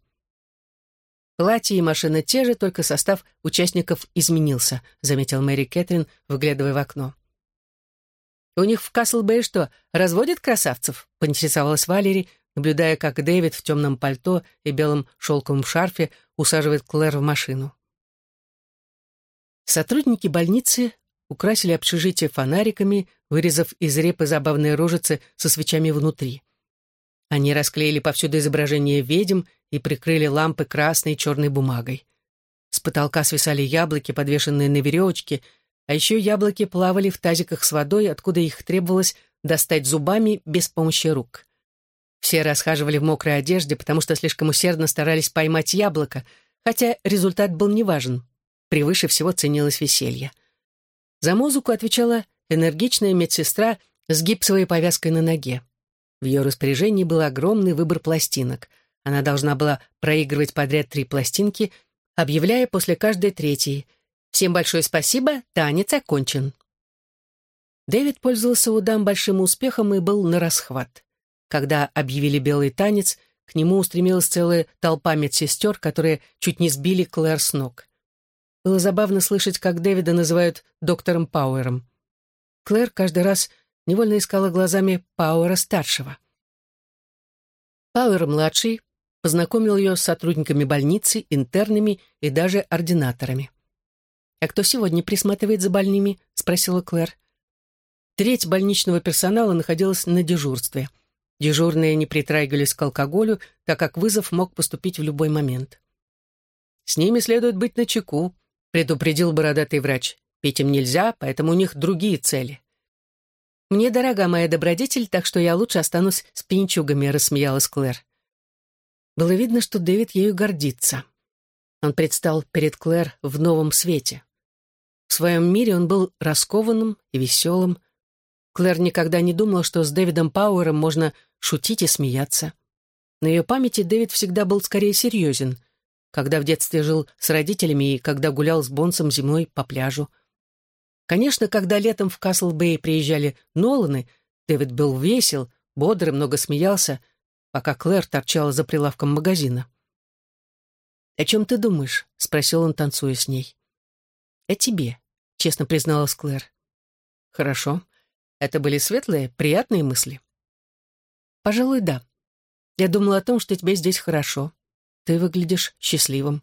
Платье и машина те же, только состав участников изменился, заметил Мэри Кэтрин, выглядывая в окно. «У них в Каслбэй что, разводят красавцев?» — поинтересовалась Валери, наблюдая, как Дэвид в темном пальто и белом шелковом шарфе усаживает Клэр в машину. Сотрудники больницы украсили общежитие фонариками, вырезав из репы забавные рожицы со свечами внутри. Они расклеили повсюду изображения ведьм и прикрыли лампы красной и черной бумагой. С потолка свисали яблоки, подвешенные на веревочке, а еще яблоки плавали в тазиках с водой, откуда их требовалось достать зубами без помощи рук. Все расхаживали в мокрой одежде, потому что слишком усердно старались поймать яблоко, хотя результат был неважен. Превыше всего ценилось веселье. За музыку отвечала энергичная медсестра с гипсовой повязкой на ноге. В ее распоряжении был огромный выбор пластинок. Она должна была проигрывать подряд три пластинки, объявляя после каждой третьей «Всем большое спасибо, танец окончен». Дэвид пользовался у дам большим успехом и был на расхват. Когда объявили белый танец, к нему устремилась целая толпа медсестер, которые чуть не сбили Клэр с ног. Было забавно слышать, как Дэвида называют доктором Пауэром. Клэр каждый раз невольно искала глазами Пауэра-старшего. Пауэр-младший познакомил ее с сотрудниками больницы, интернами и даже ординаторами. «А кто сегодня присматривает за больными?» — спросила Клэр. Треть больничного персонала находилась на дежурстве — Дежурные не притрагивались к алкоголю, так как вызов мог поступить в любой момент. «С ними следует быть начеку», — предупредил бородатый врач. «Пить им нельзя, поэтому у них другие цели». «Мне дорога моя добродетель, так что я лучше останусь с пьянчугами», — рассмеялась Клэр. Было видно, что Дэвид ею гордится. Он предстал перед Клэр в новом свете. В своем мире он был раскованным и веселым, Клэр никогда не думала, что с Дэвидом Пауэром можно шутить и смеяться. На ее памяти Дэвид всегда был скорее серьезен, когда в детстве жил с родителями и когда гулял с Бонсом зимой по пляжу. Конечно, когда летом в Касл-Бэй приезжали Ноланы, Дэвид был весел, бодр и много смеялся, пока Клэр торчала за прилавком магазина. «О чем ты думаешь?» — спросил он, танцуя с ней. «О тебе», — честно призналась Клэр. «Хорошо. Это были светлые, приятные мысли? Пожалуй, да. Я думала о том, что тебе здесь хорошо. Ты выглядишь счастливым.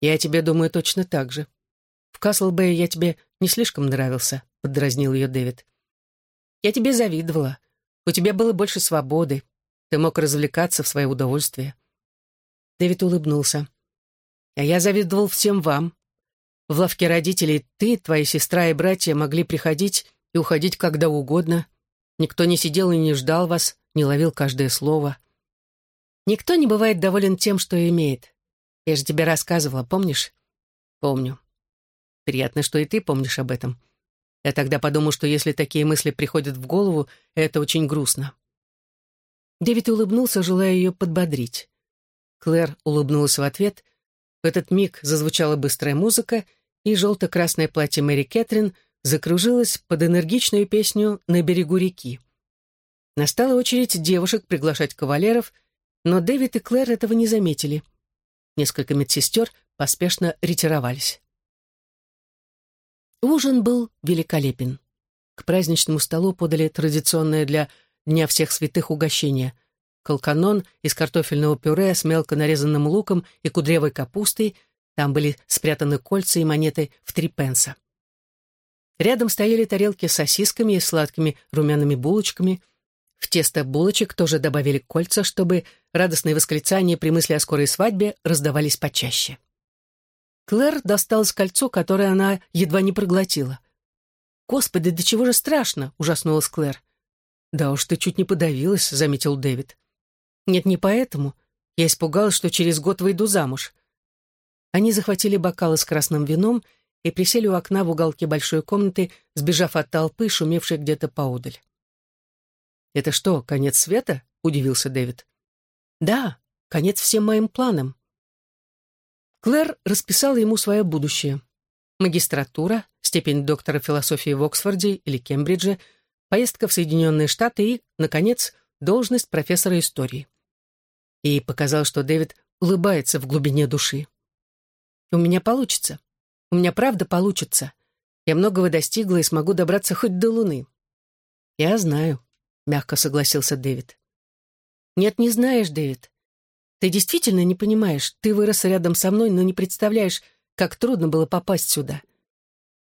Я тебе думаю точно так же. В Каслбэе я тебе не слишком нравился, подразнил ее Дэвид. Я тебе завидовала. У тебя было больше свободы. Ты мог развлекаться в свое удовольствие. Дэвид улыбнулся. А я завидовал всем вам. В лавке родителей ты, твоя сестра и братья могли приходить и уходить когда угодно. Никто не сидел и не ждал вас, не ловил каждое слово. Никто не бывает доволен тем, что имеет. Я же тебе рассказывала, помнишь? Помню. Приятно, что и ты помнишь об этом. Я тогда подумал, что если такие мысли приходят в голову, это очень грустно. Дэвид улыбнулся, желая ее подбодрить. Клэр улыбнулась в ответ. В этот миг зазвучала быстрая музыка, и желто-красное платье Мэри Кэтрин — закружилась под энергичную песню «На берегу реки». Настала очередь девушек приглашать кавалеров, но Дэвид и Клэр этого не заметили. Несколько медсестер поспешно ретировались. Ужин был великолепен. К праздничному столу подали традиционное для Дня всех святых угощение колканон из картофельного пюре с мелко нарезанным луком и кудрявой капустой, там были спрятаны кольца и монеты в три пенса. Рядом стояли тарелки с сосисками и сладкими румяными булочками. В тесто булочек тоже добавили кольца, чтобы радостные восклицания при мысли о скорой свадьбе раздавались почаще. Клэр досталось кольцо, которое она едва не проглотила. «Господи, до чего же страшно!» — ужаснулась Клэр. «Да уж ты чуть не подавилась», — заметил Дэвид. «Нет, не поэтому. Я испугалась, что через год выйду замуж». Они захватили бокалы с красным вином и присели у окна в уголке большой комнаты, сбежав от толпы, шумевшей где-то поодаль. «Это что, конец света?» — удивился Дэвид. «Да, конец всем моим планам. Клэр расписала ему свое будущее. Магистратура, степень доктора философии в Оксфорде или Кембридже, поездка в Соединенные Штаты и, наконец, должность профессора истории. И показал, что Дэвид улыбается в глубине души. «У меня получится. У меня правда получится. Я многого достигла и смогу добраться хоть до Луны». «Я знаю», — мягко согласился Дэвид. «Нет, не знаешь, Дэвид. Ты действительно не понимаешь, ты вырос рядом со мной, но не представляешь, как трудно было попасть сюда.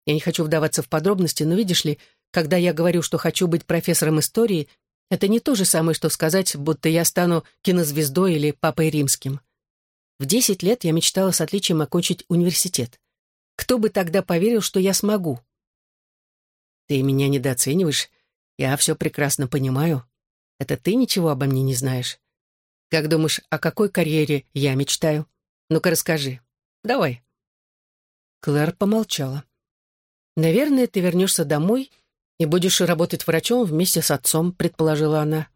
Я не хочу вдаваться в подробности, но видишь ли, когда я говорю, что хочу быть профессором истории, это не то же самое, что сказать, будто я стану кинозвездой или папой римским. В десять лет я мечтала с отличием окончить университет. Кто бы тогда поверил, что я смогу? Ты меня недооцениваешь. Я все прекрасно понимаю. Это ты ничего обо мне не знаешь. Как думаешь, о какой карьере я мечтаю? Ну-ка расскажи. Давай. Клэр помолчала. Наверное, ты вернешься домой и будешь работать врачом вместе с отцом, предположила она.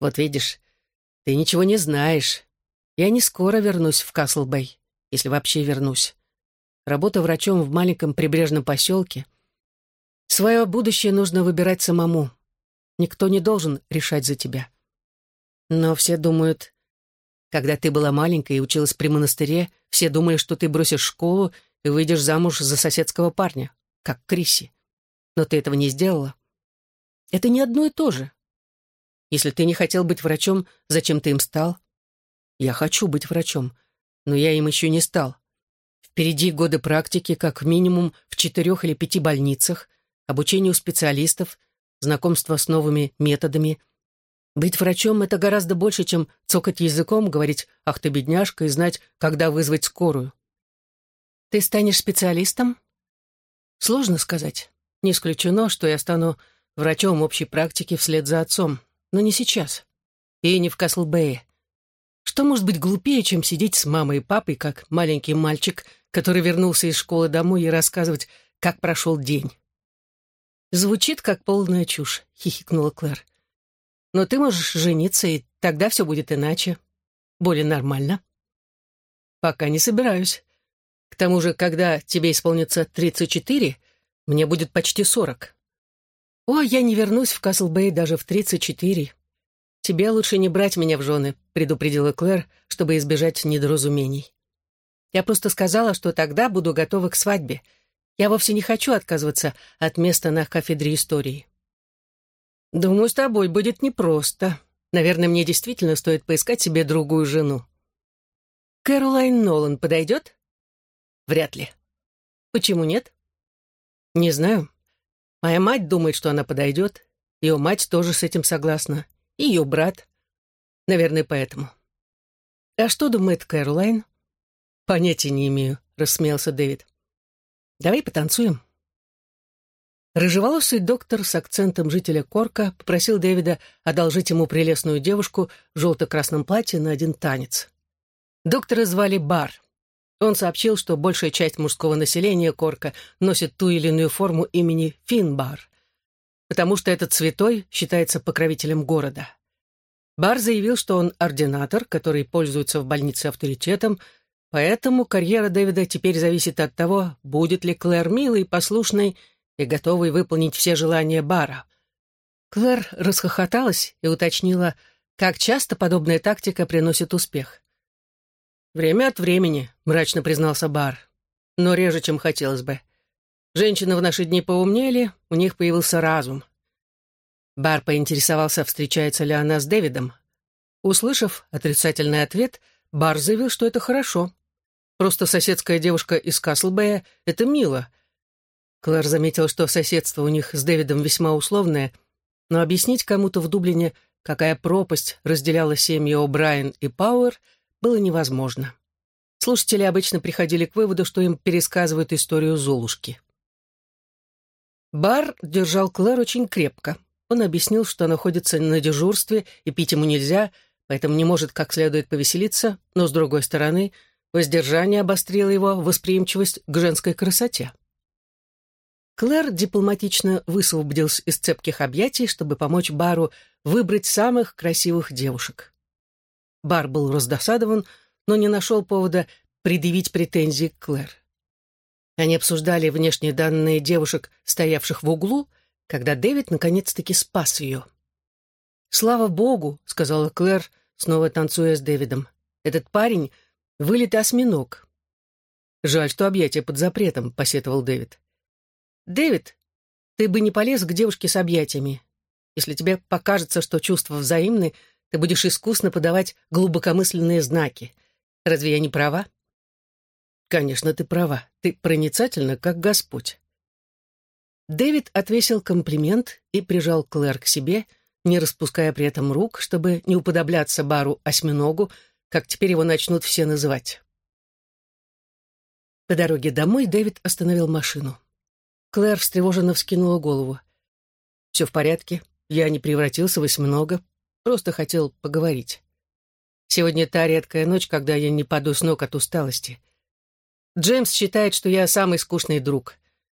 Вот видишь, ты ничего не знаешь. Я не скоро вернусь в Каслбэй, если вообще вернусь. Работа врачом в маленьком прибрежном поселке. Свое будущее нужно выбирать самому. Никто не должен решать за тебя. Но все думают... Когда ты была маленькая и училась при монастыре, все думали, что ты бросишь школу и выйдешь замуж за соседского парня, как Крисси. Но ты этого не сделала. Это не одно и то же. Если ты не хотел быть врачом, зачем ты им стал? Я хочу быть врачом, но я им еще не стал. Впереди годы практики, как минимум в четырех или пяти больницах, обучение у специалистов, знакомство с новыми методами — быть врачом — это гораздо больше, чем цокать языком, говорить «ах ты, бедняжка» и знать, когда вызвать скорую. Ты станешь специалистом? Сложно сказать. Не исключено, что я стану врачом общей практики вслед за отцом, но не сейчас. И не в Каслбэе. Что может быть глупее, чем сидеть с мамой и папой, как маленький мальчик, который вернулся из школы домой и рассказывать, как прошел день? Звучит как полная чушь, хихикнула Клэр. Но ты можешь жениться, и тогда все будет иначе. Более нормально. Пока не собираюсь. К тому же, когда тебе исполнится 34, мне будет почти 40. О, я не вернусь в Каслбей даже в 34. Тебе лучше не брать меня в жены, предупредила Клэр, чтобы избежать недоразумений. Я просто сказала, что тогда буду готова к свадьбе. Я вовсе не хочу отказываться от места на кафедре истории. «Думаю, с тобой будет непросто. Наверное, мне действительно стоит поискать себе другую жену». «Кэролайн Нолан подойдет?» «Вряд ли». «Почему нет?» «Не знаю. Моя мать думает, что она подойдет. Ее мать тоже с этим согласна. И ее брат. Наверное, поэтому». «А что думает Кэролайн?» «Понятия не имею», — рассмеялся Дэвид. «Давай потанцуем». Рыжеволосый доктор с акцентом жителя Корка попросил Дэвида одолжить ему прелестную девушку в желто-красном платье на один танец. Доктора звали Бар. Он сообщил, что большая часть мужского населения Корка носит ту или иную форму имени Финбар, потому что этот святой считается покровителем города. Бар заявил, что он ординатор, который пользуется в больнице авторитетом, поэтому карьера Дэвида теперь зависит от того, будет ли Клэр милой, послушной и готовый выполнить все желания Бара. Клэр расхохоталась и уточнила, как часто подобная тактика приносит успех. «Время от времени», — мрачно признался Бар, — «но реже, чем хотелось бы. Женщины в наши дни поумнели, у них появился разум». Бар поинтересовался, встречается ли она с Дэвидом. Услышав отрицательный ответ, Бар заявил, что это хорошо. Просто соседская девушка из Каслбэя — это мило. Клэр заметил, что соседство у них с Дэвидом весьма условное, но объяснить кому-то в Дублине, какая пропасть разделяла семьи О'Брайен и Пауэр, было невозможно. Слушатели обычно приходили к выводу, что им пересказывают историю Золушки. Бар держал Клэр очень крепко. Он объяснил, что находится на дежурстве и пить ему нельзя — поэтому не может как следует повеселиться, но, с другой стороны, воздержание обострило его восприимчивость к женской красоте. Клэр дипломатично высвободился из цепких объятий, чтобы помочь Бару выбрать самых красивых девушек. Бар был раздосадован, но не нашел повода предъявить претензии к Клэр. Они обсуждали внешние данные девушек, стоявших в углу, когда Дэвид наконец-таки спас ее. «Слава богу», — сказала Клэр, снова танцуя с Дэвидом. «Этот парень — вылитый осьминог». «Жаль, что объятия под запретом», — посетовал Дэвид. «Дэвид, ты бы не полез к девушке с объятиями. Если тебе покажется, что чувства взаимны, ты будешь искусно подавать глубокомысленные знаки. Разве я не права?» «Конечно, ты права. Ты проницательна, как Господь». Дэвид отвесил комплимент и прижал Клэр к себе — не распуская при этом рук, чтобы не уподобляться бару осьминогу, как теперь его начнут все называть. По дороге домой Дэвид остановил машину. Клэр встревоженно вскинула голову. «Все в порядке. Я не превратился в осьминога. Просто хотел поговорить. Сегодня та редкая ночь, когда я не паду с ног от усталости. Джеймс считает, что я самый скучный друг.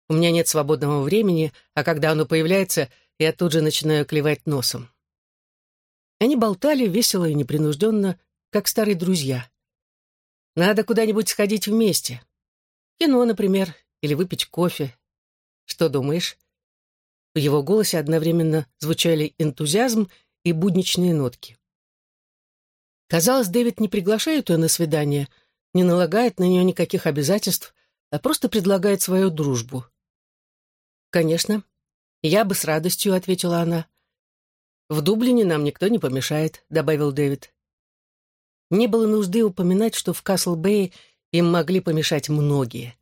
У меня нет свободного времени, а когда оно появляется — я тут же начинаю клевать носом. Они болтали весело и непринужденно, как старые друзья. Надо куда-нибудь сходить вместе. Кино, например, или выпить кофе. Что думаешь? В его голосе одновременно звучали энтузиазм и будничные нотки. Казалось, Дэвид не приглашает ее на свидание, не налагает на нее никаких обязательств, а просто предлагает свою дружбу. Конечно, «Я бы с радостью», — ответила она. «В Дублине нам никто не помешает», — добавил Дэвид. Не было нужды упоминать, что в Касл-Бэй им могли помешать многие.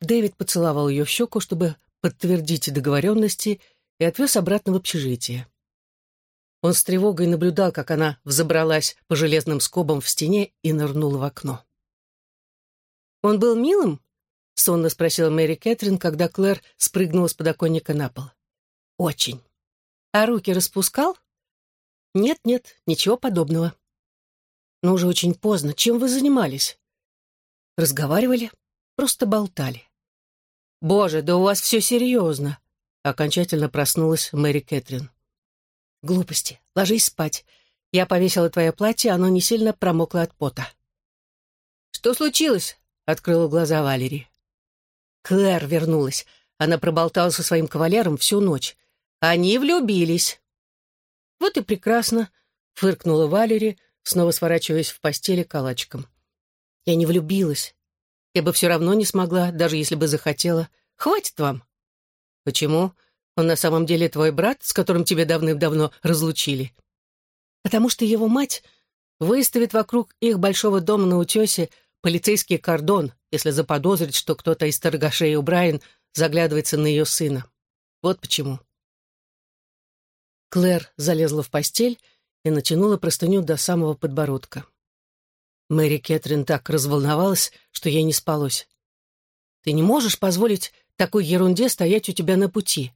Дэвид поцеловал ее в щеку, чтобы подтвердить договоренности, и отвез обратно в общежитие. Он с тревогой наблюдал, как она взобралась по железным скобам в стене и нырнула в окно. «Он был милым?» — сонно спросила Мэри Кэтрин, когда Клэр спрыгнула с подоконника на пол. «Очень. А руки распускал?» «Нет-нет, ничего подобного». «Но уже очень поздно. Чем вы занимались?» «Разговаривали, просто болтали». «Боже, да у вас все серьезно!» Окончательно проснулась Мэри Кэтрин. «Глупости. Ложись спать. Я повесила твое платье, оно не сильно промокло от пота». «Что случилось?» — открыла глаза Валерий. Клэр вернулась. Она проболтала со своим кавалером всю ночь. Они влюбились. «Вот и прекрасно», — фыркнула Валери, снова сворачиваясь в постели калачиком. «Я не влюбилась. Я бы все равно не смогла, даже если бы захотела. Хватит вам». «Почему? Он на самом деле твой брат, с которым тебе давным-давно разлучили?» «Потому что его мать выставит вокруг их большого дома на утесе полицейский кордон, если заподозрит, что кто-то из торгашей у Брайан заглядывается на ее сына. Вот почему. Клэр залезла в постель и натянула простыню до самого подбородка. Мэри Кэтрин так разволновалась, что ей не спалось. «Ты не можешь позволить такой ерунде стоять у тебя на пути.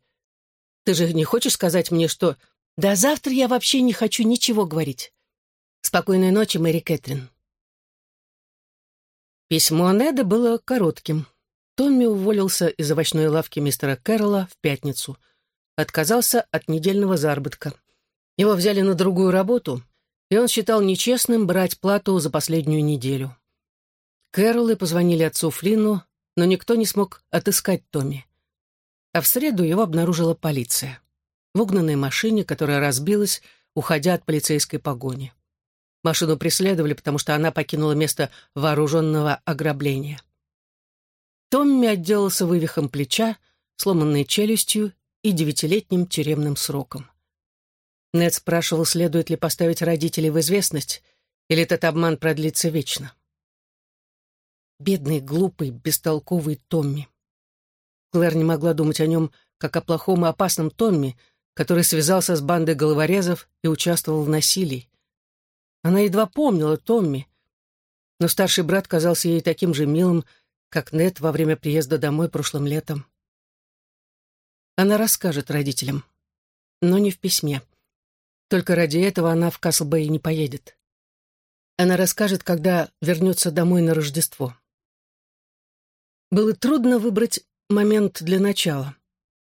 Ты же не хочешь сказать мне, что... Да завтра я вообще не хочу ничего говорить. Спокойной ночи, Мэри Кэтрин». Письмо Неда было коротким. Томми уволился из овощной лавки мистера Кэрролла в пятницу. Отказался от недельного заработка. Его взяли на другую работу, и он считал нечестным брать плату за последнюю неделю. Кэрроллы позвонили отцу Флинну, но никто не смог отыскать Томми. А в среду его обнаружила полиция. В угнанной машине, которая разбилась, уходя от полицейской погони. Машину преследовали, потому что она покинула место вооруженного ограбления. Томми отделался вывихом плеча, сломанной челюстью и девятилетним тюремным сроком. Нед спрашивал, следует ли поставить родителей в известность, или этот обман продлится вечно. Бедный, глупый, бестолковый Томми. Клэр не могла думать о нем, как о плохом и опасном Томми, который связался с бандой головорезов и участвовал в насилии. Она едва помнила Томми, но старший брат казался ей таким же милым, как Нед во время приезда домой прошлым летом. Она расскажет родителям, но не в письме. Только ради этого она в Каслбэй не поедет. Она расскажет, когда вернется домой на Рождество. Было трудно выбрать момент для начала.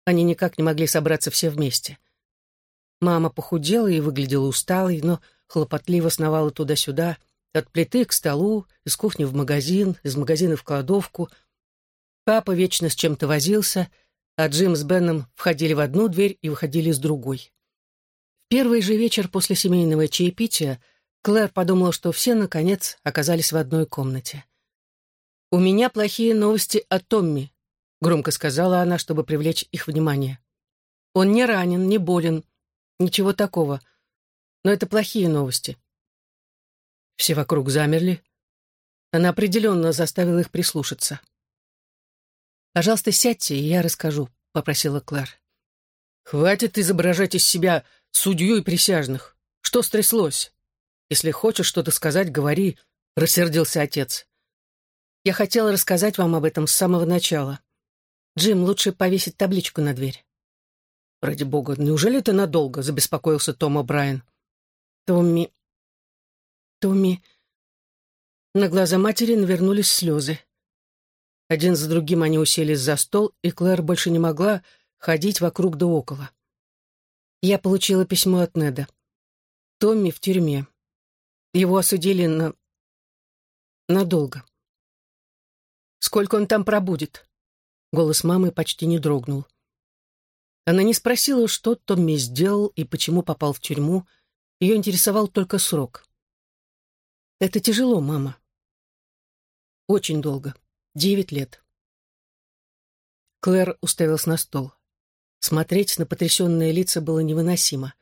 Они никак не могли собраться все вместе. Мама похудела и выглядела усталой, но хлопотливо сновала туда-сюда, от плиты к столу, из кухни в магазин, из магазина в кладовку. Папа вечно с чем-то возился, а Джим с Беном входили в одну дверь и выходили с другой. Первый же вечер после семейного чаепития Клэр подумала, что все, наконец, оказались в одной комнате. «У меня плохие новости о Томми», — громко сказала она, чтобы привлечь их внимание. «Он не ранен, не болен, ничего такого. Но это плохие новости. Все вокруг замерли. Она определенно заставила их прислушаться. «Пожалуйста, сядьте, и я расскажу», — попросила Клэр. «Хватит изображать из себя судью и присяжных. Что стряслось? Если хочешь что-то сказать, говори», — рассердился отец. «Я хотела рассказать вам об этом с самого начала. Джим, лучше повесить табличку на дверь». «Ради бога, неужели ты надолго?» — забеспокоился Том О'Брайен. «Томми, Томми... На глаза матери навернулись слезы. Один за другим они уселись за стол, и Клэр больше не могла ходить вокруг да около. Я получила письмо от Неда. Томми в тюрьме. Его осудили на... надолго. «Сколько он там пробудет?» Голос мамы почти не дрогнул. Она не спросила, что Томми сделал и почему попал в тюрьму. Ее интересовал только срок. Это тяжело, мама. Очень долго. Девять лет. Клэр уставилась на стол. Смотреть на потрясенные лица было невыносимо.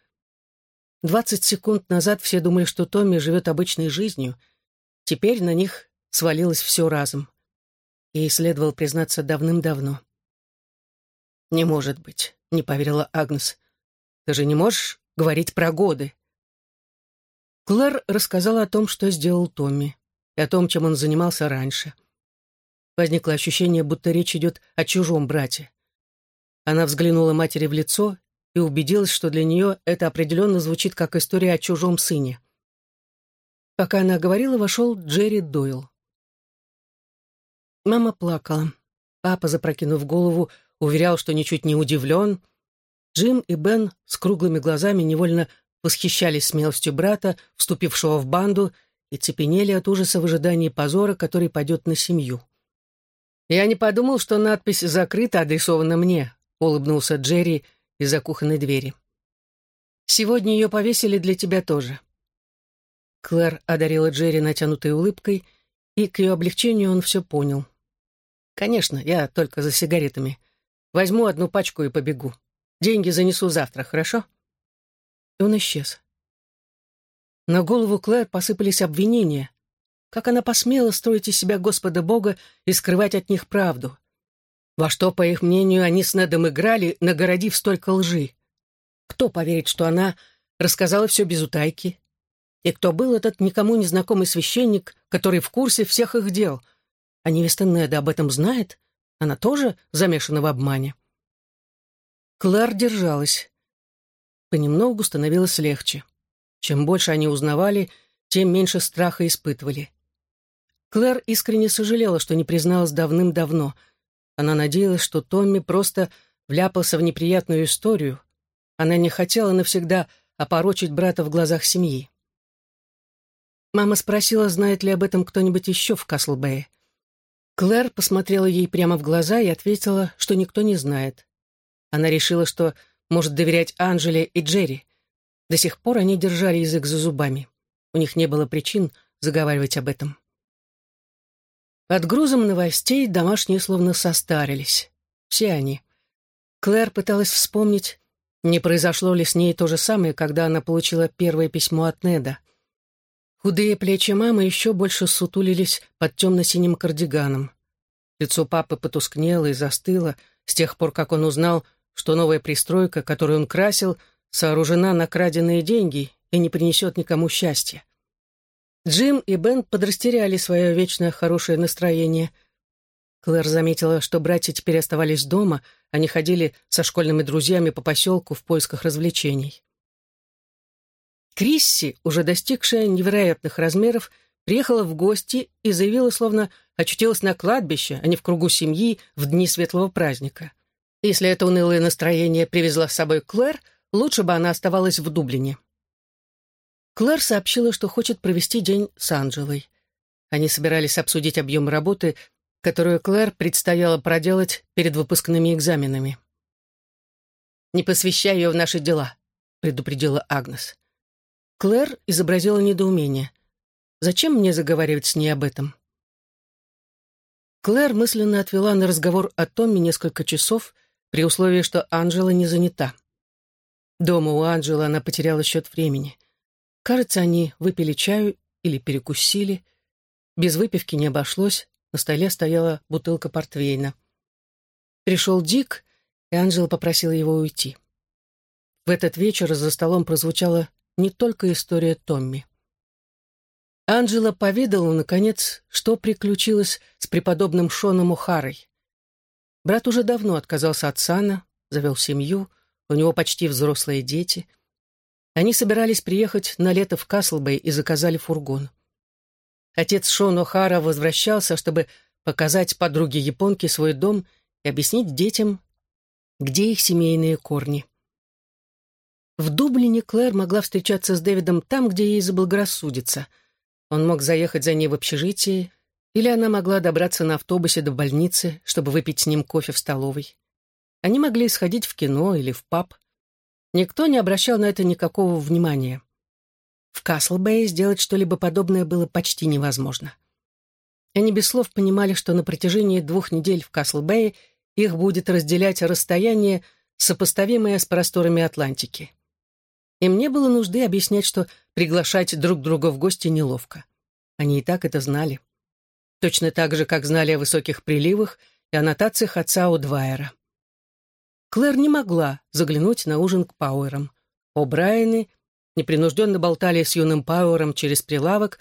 Двадцать секунд назад все думали, что Томми живет обычной жизнью. Теперь на них свалилось все разом. Ей следовало признаться давным-давно. «Не может быть», — не поверила Агнес. «Ты же не можешь говорить про годы?» Клэр рассказала о том, что сделал Томми, и о том, чем он занимался раньше. Возникло ощущение, будто речь идет о чужом брате. Она взглянула матери в лицо и убедилась, что для нее это определенно звучит как история о чужом сыне. Пока она говорила, вошел Джерри Дойл. Мама плакала. Папа, запрокинув голову, уверял, что ничуть не удивлен. Джим и Бен с круглыми глазами невольно восхищались смелостью брата, вступившего в банду, и цепенели от ужаса в ожидании позора, который пойдет на семью. «Я не подумал, что надпись «Закрыта» адресована мне», — улыбнулся Джерри из-за кухонной двери. «Сегодня ее повесили для тебя тоже». Клэр одарила Джерри натянутой улыбкой, и к ее облегчению он все понял. «Конечно, я только за сигаретами. Возьму одну пачку и побегу. Деньги занесу завтра, хорошо?» и он исчез. На голову Клэр посыпались обвинения. Как она посмела строить из себя Господа Бога и скрывать от них правду? Во что, по их мнению, они с Недом играли, нагородив столько лжи? Кто поверит, что она рассказала все без утайки? И кто был этот никому незнакомый священник, который в курсе всех их дел? А невеста Неда об этом знает? Она тоже замешана в обмане? Клэр держалась. Понемногу становилось легче. Чем больше они узнавали, тем меньше страха испытывали. Клэр искренне сожалела, что не призналась давным-давно. Она надеялась, что Томми просто вляпался в неприятную историю. Она не хотела навсегда опорочить брата в глазах семьи. Мама спросила, знает ли об этом кто-нибудь еще в Каслбэе. Клэр посмотрела ей прямо в глаза и ответила, что никто не знает. Она решила, что может доверять Анжеле и Джерри. До сих пор они держали язык за зубами. У них не было причин заговаривать об этом. Под грузом новостей домашние словно состарились. Все они. Клэр пыталась вспомнить, Не произошло ли с ней то же самое, когда она получила первое письмо от Неда? Худые плечи мамы еще больше сутулились под темно-синим кардиганом. Лицо папы потускнело и застыло с тех пор, как он узнал, что новая пристройка, которую он красил, сооружена на краденные деньги и не принесет никому счастья. Джим и Бен подрастеряли свое вечное хорошее настроение. Клэр заметила, что братья теперь оставались дома, они ходили со школьными друзьями по поселку в поисках развлечений. Крисси, уже достигшая невероятных размеров, приехала в гости и заявила, словно очутилась на кладбище, а не в кругу семьи в дни светлого праздника. Если это унылое настроение привезла с собой Клэр, лучше бы она оставалась в Дублине. Клэр сообщила, что хочет провести день с Анджелой. Они собирались обсудить объем работы, которую Клэр предстояло проделать перед выпускными экзаменами. «Не посвящай ее в наши дела», — предупредила Агнес. Клэр изобразила недоумение. «Зачем мне заговаривать с ней об этом?» Клэр мысленно отвела на разговор о Томме несколько часов, при условии, что Анджела не занята. Дома у Анджела она потеряла счет времени — Кажется, они выпили чаю или перекусили. Без выпивки не обошлось, на столе стояла бутылка портвейна. Пришел Дик, и Анжела попросила его уйти. В этот вечер за столом прозвучала не только история Томми. Анжела поведала, наконец, что приключилось с преподобным Шоном Ухарой. Брат уже давно отказался от сана, завел семью, у него почти взрослые дети. Они собирались приехать на лето в Каслбей и заказали фургон. Отец Шон О'Хара возвращался, чтобы показать подруге японке свой дом и объяснить детям, где их семейные корни. В Дублине Клэр могла встречаться с Дэвидом там, где ей заблагорассудится. Он мог заехать за ней в общежитие, или она могла добраться на автобусе до больницы, чтобы выпить с ним кофе в столовой. Они могли сходить в кино или в паб. Никто не обращал на это никакого внимания. В Каслбэе сделать что-либо подобное было почти невозможно. Они без слов понимали, что на протяжении двух недель в Каслбэе их будет разделять расстояние, сопоставимое с просторами Атлантики. Им не было нужды объяснять, что приглашать друг друга в гости неловко. Они и так это знали. Точно так же, как знали о высоких приливах и аннотациях отца Удвайера. Клэр не могла заглянуть на ужин к Пауэрам. О'Брайены непринужденно болтали с юным Пауэром через прилавок,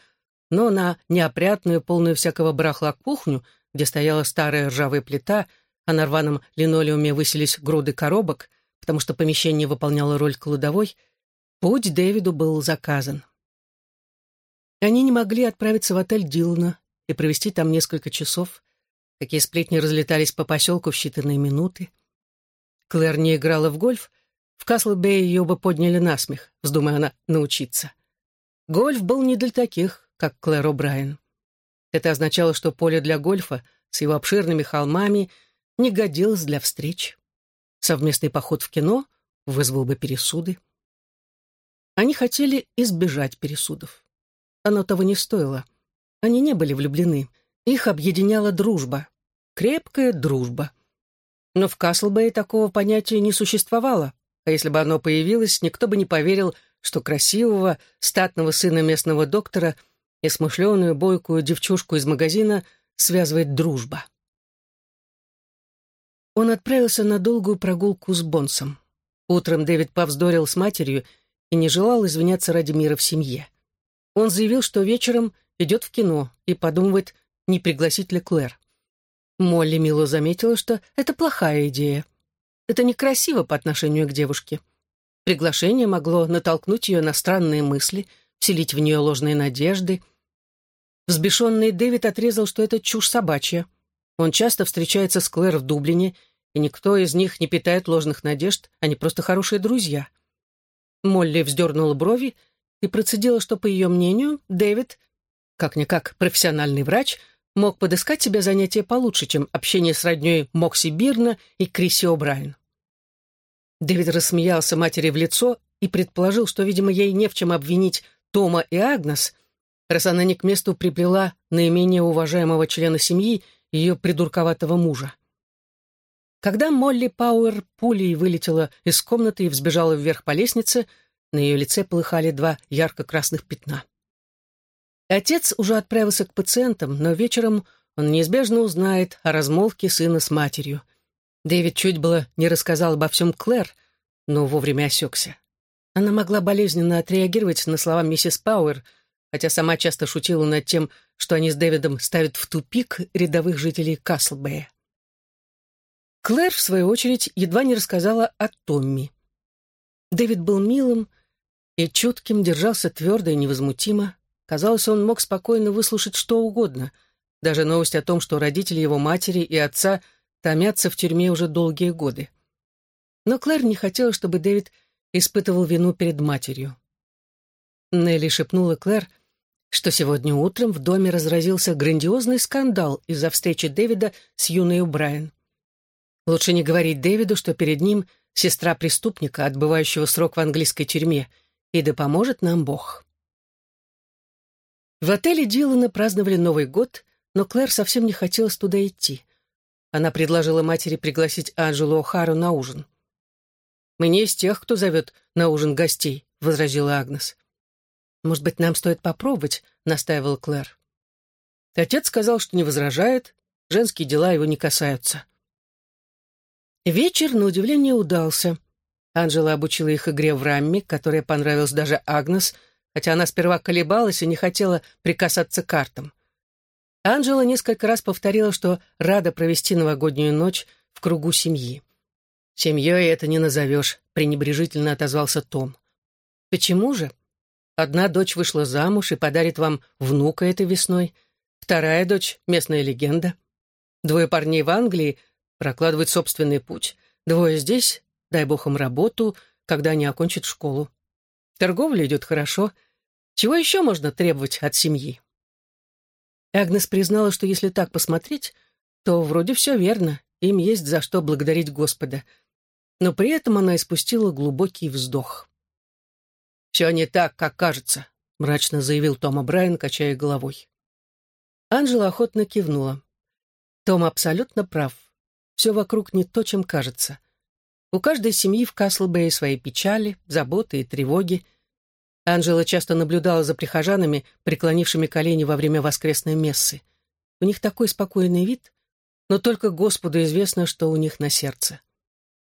но на неопрятную, полную всякого барахла кухню, где стояла старая ржавая плита, а на рваном линолеуме высились груды коробок, потому что помещение выполняло роль кладовой, путь Дэвиду был заказан. Они не могли отправиться в отель Дилана и провести там несколько часов. Такие сплетни разлетались по поселку в считанные минуты. Клэр не играла в гольф, в Каслбее ее бы подняли на смех, вздумая она научиться. Гольф был не для таких, как Клэр О'Брайен. Это означало, что поле для гольфа с его обширными холмами не годилось для встреч. Совместный поход в кино вызвал бы пересуды. Они хотели избежать пересудов. Оно того не стоило. Они не были влюблены. Их объединяла дружба. Крепкая дружба. Но в Каслбэе такого понятия не существовало, а если бы оно появилось, никто бы не поверил, что красивого, статного сына местного доктора и смышленую, бойкую девчушку из магазина связывает дружба. Он отправился на долгую прогулку с Бонсом. Утром Дэвид повздорил с матерью и не желал извиняться ради мира в семье. Он заявил, что вечером идет в кино и подумывает, не пригласить ли Клэр. Молли мило заметила, что это плохая идея. Это некрасиво по отношению к девушке. Приглашение могло натолкнуть ее на странные мысли, вселить в нее ложные надежды. Взбешенный Дэвид отрезал, что это чушь собачья. Он часто встречается с Клэр в Дублине, и никто из них не питает ложных надежд, они просто хорошие друзья. Молли вздернула брови и процедила, что, по ее мнению, Дэвид, как-никак профессиональный врач, мог подыскать себе занятие получше, чем общение с роднёй Мокси Бирна и Криси О'Брайен. Дэвид рассмеялся матери в лицо и предположил, что, видимо, ей не в чем обвинить Тома и Агнес, раз она не к месту приплела наименее уважаемого члена семьи ее придурковатого мужа. Когда Молли Пауэр пулей вылетела из комнаты и взбежала вверх по лестнице, на ее лице полыхали два ярко-красных пятна. Отец уже отправился к пациентам, но вечером он неизбежно узнает о размолвке сына с матерью. Дэвид чуть было не рассказал обо всем Клэр, но вовремя осекся. Она могла болезненно отреагировать на слова миссис Пауэр, хотя сама часто шутила над тем, что они с Дэвидом ставят в тупик рядовых жителей Каслбэя. Клэр, в свою очередь, едва не рассказала о Томми. Дэвид был милым и чутким, держался твердо и невозмутимо. Казалось, он мог спокойно выслушать что угодно, даже новость о том, что родители его матери и отца томятся в тюрьме уже долгие годы. Но Клэр не хотела, чтобы Дэвид испытывал вину перед матерью. Нелли шепнула Клэр, что сегодня утром в доме разразился грандиозный скандал из-за встречи Дэвида с юной Брайан. Лучше не говорить Дэвиду, что перед ним сестра преступника, отбывающего срок в английской тюрьме, и да поможет нам Бог. В отеле Дилана праздновали Новый год, но Клэр совсем не хотелось туда идти. Она предложила матери пригласить Анжелу О'Хару на ужин. «Мы не из тех, кто зовет на ужин гостей», — возразила Агнес. «Может быть, нам стоит попробовать?» — настаивал Клэр. Отец сказал, что не возражает, женские дела его не касаются. Вечер, на удивление, удался. Анжела обучила их игре в рамме, которая понравилась даже Агнес, хотя она сперва колебалась и не хотела прикасаться к картам. Анжела несколько раз повторила, что рада провести новогоднюю ночь в кругу семьи. «Семьей это не назовешь», — пренебрежительно отозвался Том. «Почему же? Одна дочь вышла замуж и подарит вам внука этой весной, вторая дочь — местная легенда. Двое парней в Англии прокладывают собственный путь. Двое здесь, дай бог им работу, когда они окончат школу. Торговля идет хорошо. Чего еще можно требовать от семьи? Агнес признала, что если так посмотреть, то вроде все верно, им есть за что благодарить Господа. Но при этом она испустила глубокий вздох. «Все не так, как кажется», — мрачно заявил Тома Брайан, качая головой. Анжела охотно кивнула. Том абсолютно прав. Все вокруг не то, чем кажется. У каждой семьи в Каслбэе свои печали, заботы и тревоги. Анжела часто наблюдала за прихожанами, преклонившими колени во время воскресной мессы. У них такой спокойный вид, но только Господу известно, что у них на сердце.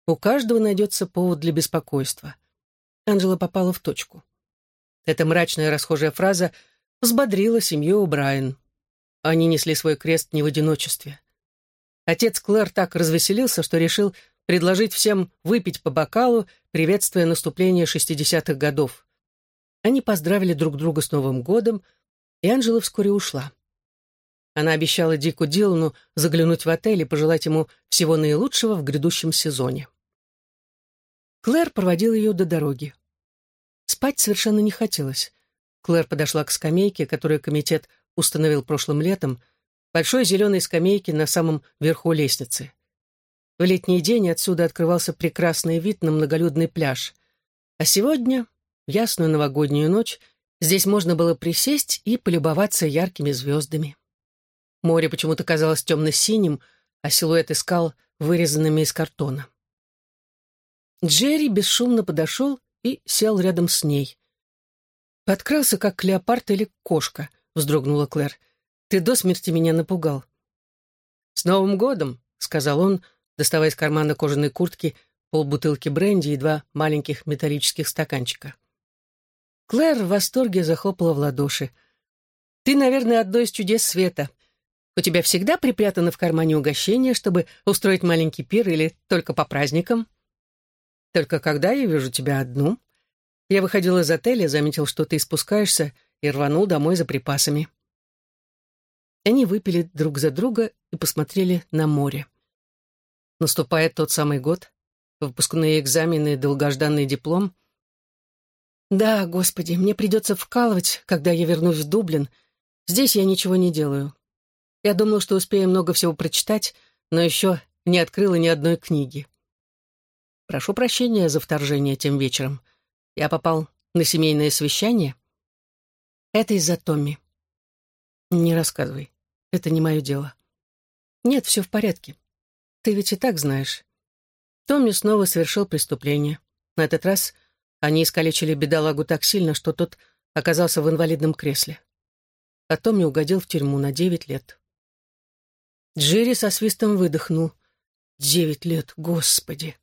У каждого найдется повод для беспокойства. Анжела попала в точку. Эта мрачная расхожая фраза взбодрила семью Брайан. Они несли свой крест не в одиночестве. Отец Клэр так развеселился, что решил предложить всем выпить по бокалу, приветствуя наступление 60-х годов. Они поздравили друг друга с Новым годом, и Анжела вскоре ушла. Она обещала Дику Дилану заглянуть в отель и пожелать ему всего наилучшего в грядущем сезоне. Клэр проводил ее до дороги. Спать совершенно не хотелось. Клэр подошла к скамейке, которую комитет установил прошлым летом, большой зеленой скамейке на самом верху лестницы. В летний день отсюда открывался прекрасный вид на многолюдный пляж. А сегодня, в ясную новогоднюю ночь, здесь можно было присесть и полюбоваться яркими звездами. Море почему-то казалось темно-синим, а силуэты скал вырезанными из картона. Джерри бесшумно подошел и сел рядом с ней. «Подкрался, как леопард или кошка», — вздрогнула Клэр. Ты до смерти меня напугал». «С Новым годом!» — сказал он, доставая из кармана кожаной куртки полбутылки бренди и два маленьких металлических стаканчика. Клэр в восторге захлопала в ладоши. «Ты, наверное, одно из чудес света. У тебя всегда припрятано в кармане угощение, чтобы устроить маленький пир или только по праздникам?» «Только когда я вижу тебя одну?» Я выходил из отеля, заметил, что ты спускаешься, и рванул домой за припасами. Они выпили друг за друга и посмотрели на море. Наступает тот самый год, выпускные экзамены, долгожданный диплом. Да, господи, мне придется вкалывать, когда я вернусь в Дублин. Здесь я ничего не делаю. Я думала, что успею много всего прочитать, но еще не открыла ни одной книги. Прошу прощения за вторжение тем вечером. Я попал на семейное совещание. Это из-за Томми. Не рассказывай. Это не мое дело. Нет, все в порядке. ты ведь и так знаешь. Томми снова совершил преступление. На этот раз они искалечили бедолагу так сильно, что тот оказался в инвалидном кресле. А Томми угодил в тюрьму на девять лет. Джерри со свистом выдохнул. Девять лет, господи!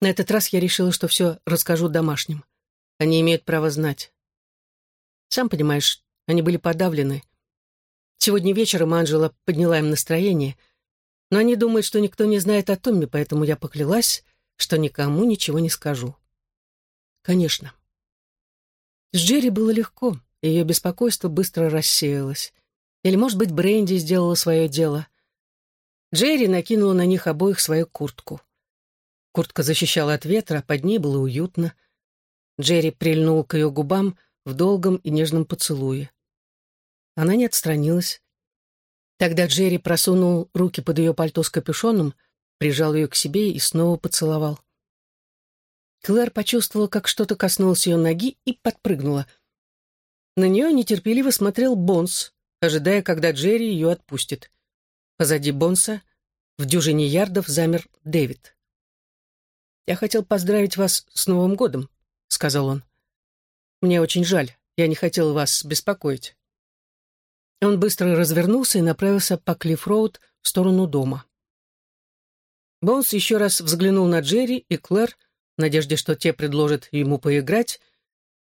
На этот раз я решила, что все расскажу домашним. Они имеют право знать. Сам понимаешь, они были подавлены. Сегодня вечером Анжела подняла им настроение, но они думают, что никто не знает о Томми, поэтому я поклялась, что никому ничего не скажу. Конечно. С Джерри было легко, ее беспокойство быстро рассеялось. Или, может быть, Бренди сделала свое дело. Джерри накинула на них обоих свою куртку. Куртка защищала от ветра, под ней было уютно. Джерри прильнул к ее губам в долгом и нежном поцелуе. Она не отстранилась. Тогда Джерри просунул руки под ее пальто с капюшоном, прижал ее к себе и снова поцеловал. Клэр почувствовала, как что-то коснулось ее ноги и подпрыгнула. На нее нетерпеливо смотрел Бонс, ожидая, когда Джерри ее отпустит. Позади Бонса, в дюжине ярдов, замер Дэвид. «Я хотел поздравить вас с Новым годом», — сказал он. «Мне очень жаль, я не хотел вас беспокоить». Он быстро развернулся и направился по Клифф-Роуд в сторону дома. Бонс еще раз взглянул на Джерри и Клэр, в надежде, что те предложат ему поиграть.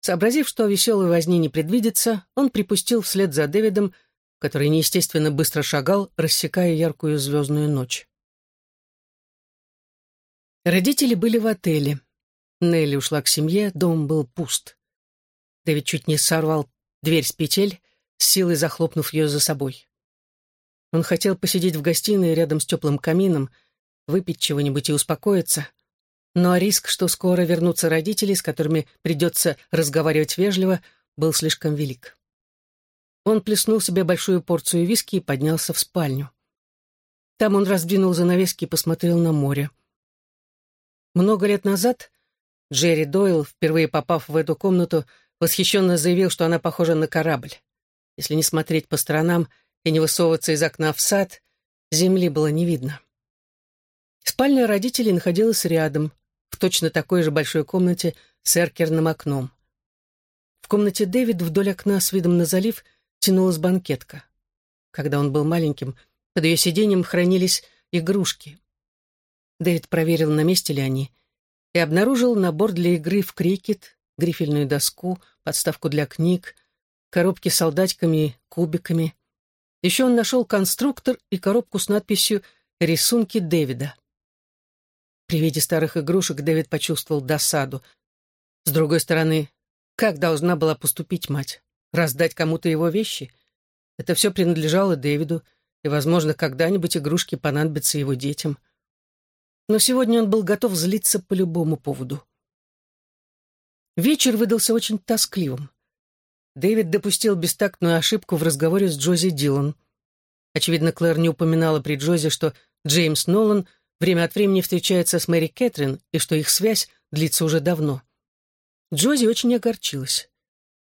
Сообразив, что веселой возни не предвидится, он припустил вслед за Дэвидом, который неестественно быстро шагал, рассекая яркую звездную ночь. Родители были в отеле. Нелли ушла к семье, дом был пуст. Дэвид чуть не сорвал дверь с петель, с силой захлопнув ее за собой. Он хотел посидеть в гостиной рядом с теплым камином, выпить чего-нибудь и успокоиться, но риск, что скоро вернутся родители, с которыми придется разговаривать вежливо, был слишком велик. Он плеснул себе большую порцию виски и поднялся в спальню. Там он раздвинул занавески и посмотрел на море. Много лет назад Джерри Дойл, впервые попав в эту комнату, восхищенно заявил, что она похожа на корабль. Если не смотреть по сторонам и не высовываться из окна в сад, земли было не видно. Спальня родителей находилась рядом, в точно такой же большой комнате с эркерным окном. В комнате Дэвид вдоль окна с видом на залив тянулась банкетка. Когда он был маленьким, под ее сиденьем хранились игрушки. Дэвид проверил, на месте ли они, и обнаружил набор для игры в крикет, грифельную доску, подставку для книг, коробки с солдатиками кубиками. Еще он нашел конструктор и коробку с надписью «Рисунки Дэвида». При виде старых игрушек Дэвид почувствовал досаду. С другой стороны, как должна была поступить мать? Раздать кому-то его вещи? Это все принадлежало Дэвиду, и, возможно, когда-нибудь игрушки понадобятся его детям. Но сегодня он был готов злиться по любому поводу. Вечер выдался очень тоскливым. Дэвид допустил бестактную ошибку в разговоре с Джози Дилан. Очевидно, Клэр не упоминала при Джози, что Джеймс Нолан время от времени встречается с Мэри Кэтрин и что их связь длится уже давно. Джози очень огорчилась.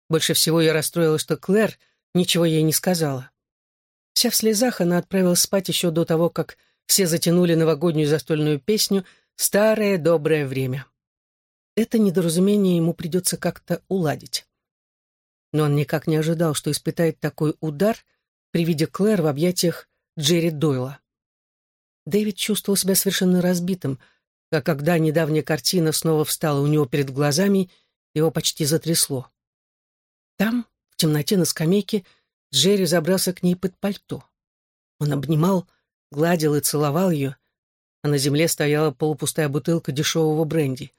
Больше всего ее расстроило, что Клэр ничего ей не сказала. Вся в слезах она отправилась спать еще до того, как все затянули новогоднюю застольную песню «Старое доброе время». Это недоразумение ему придется как-то уладить но он никак не ожидал, что испытает такой удар при виде Клэр в объятиях Джерри Дойла. Дэвид чувствовал себя совершенно разбитым, а когда недавняя картина снова встала у него перед глазами, его почти затрясло. Там, в темноте на скамейке, Джерри забрался к ней под пальто. Он обнимал, гладил и целовал ее, а на земле стояла полупустая бутылка дешевого бренди.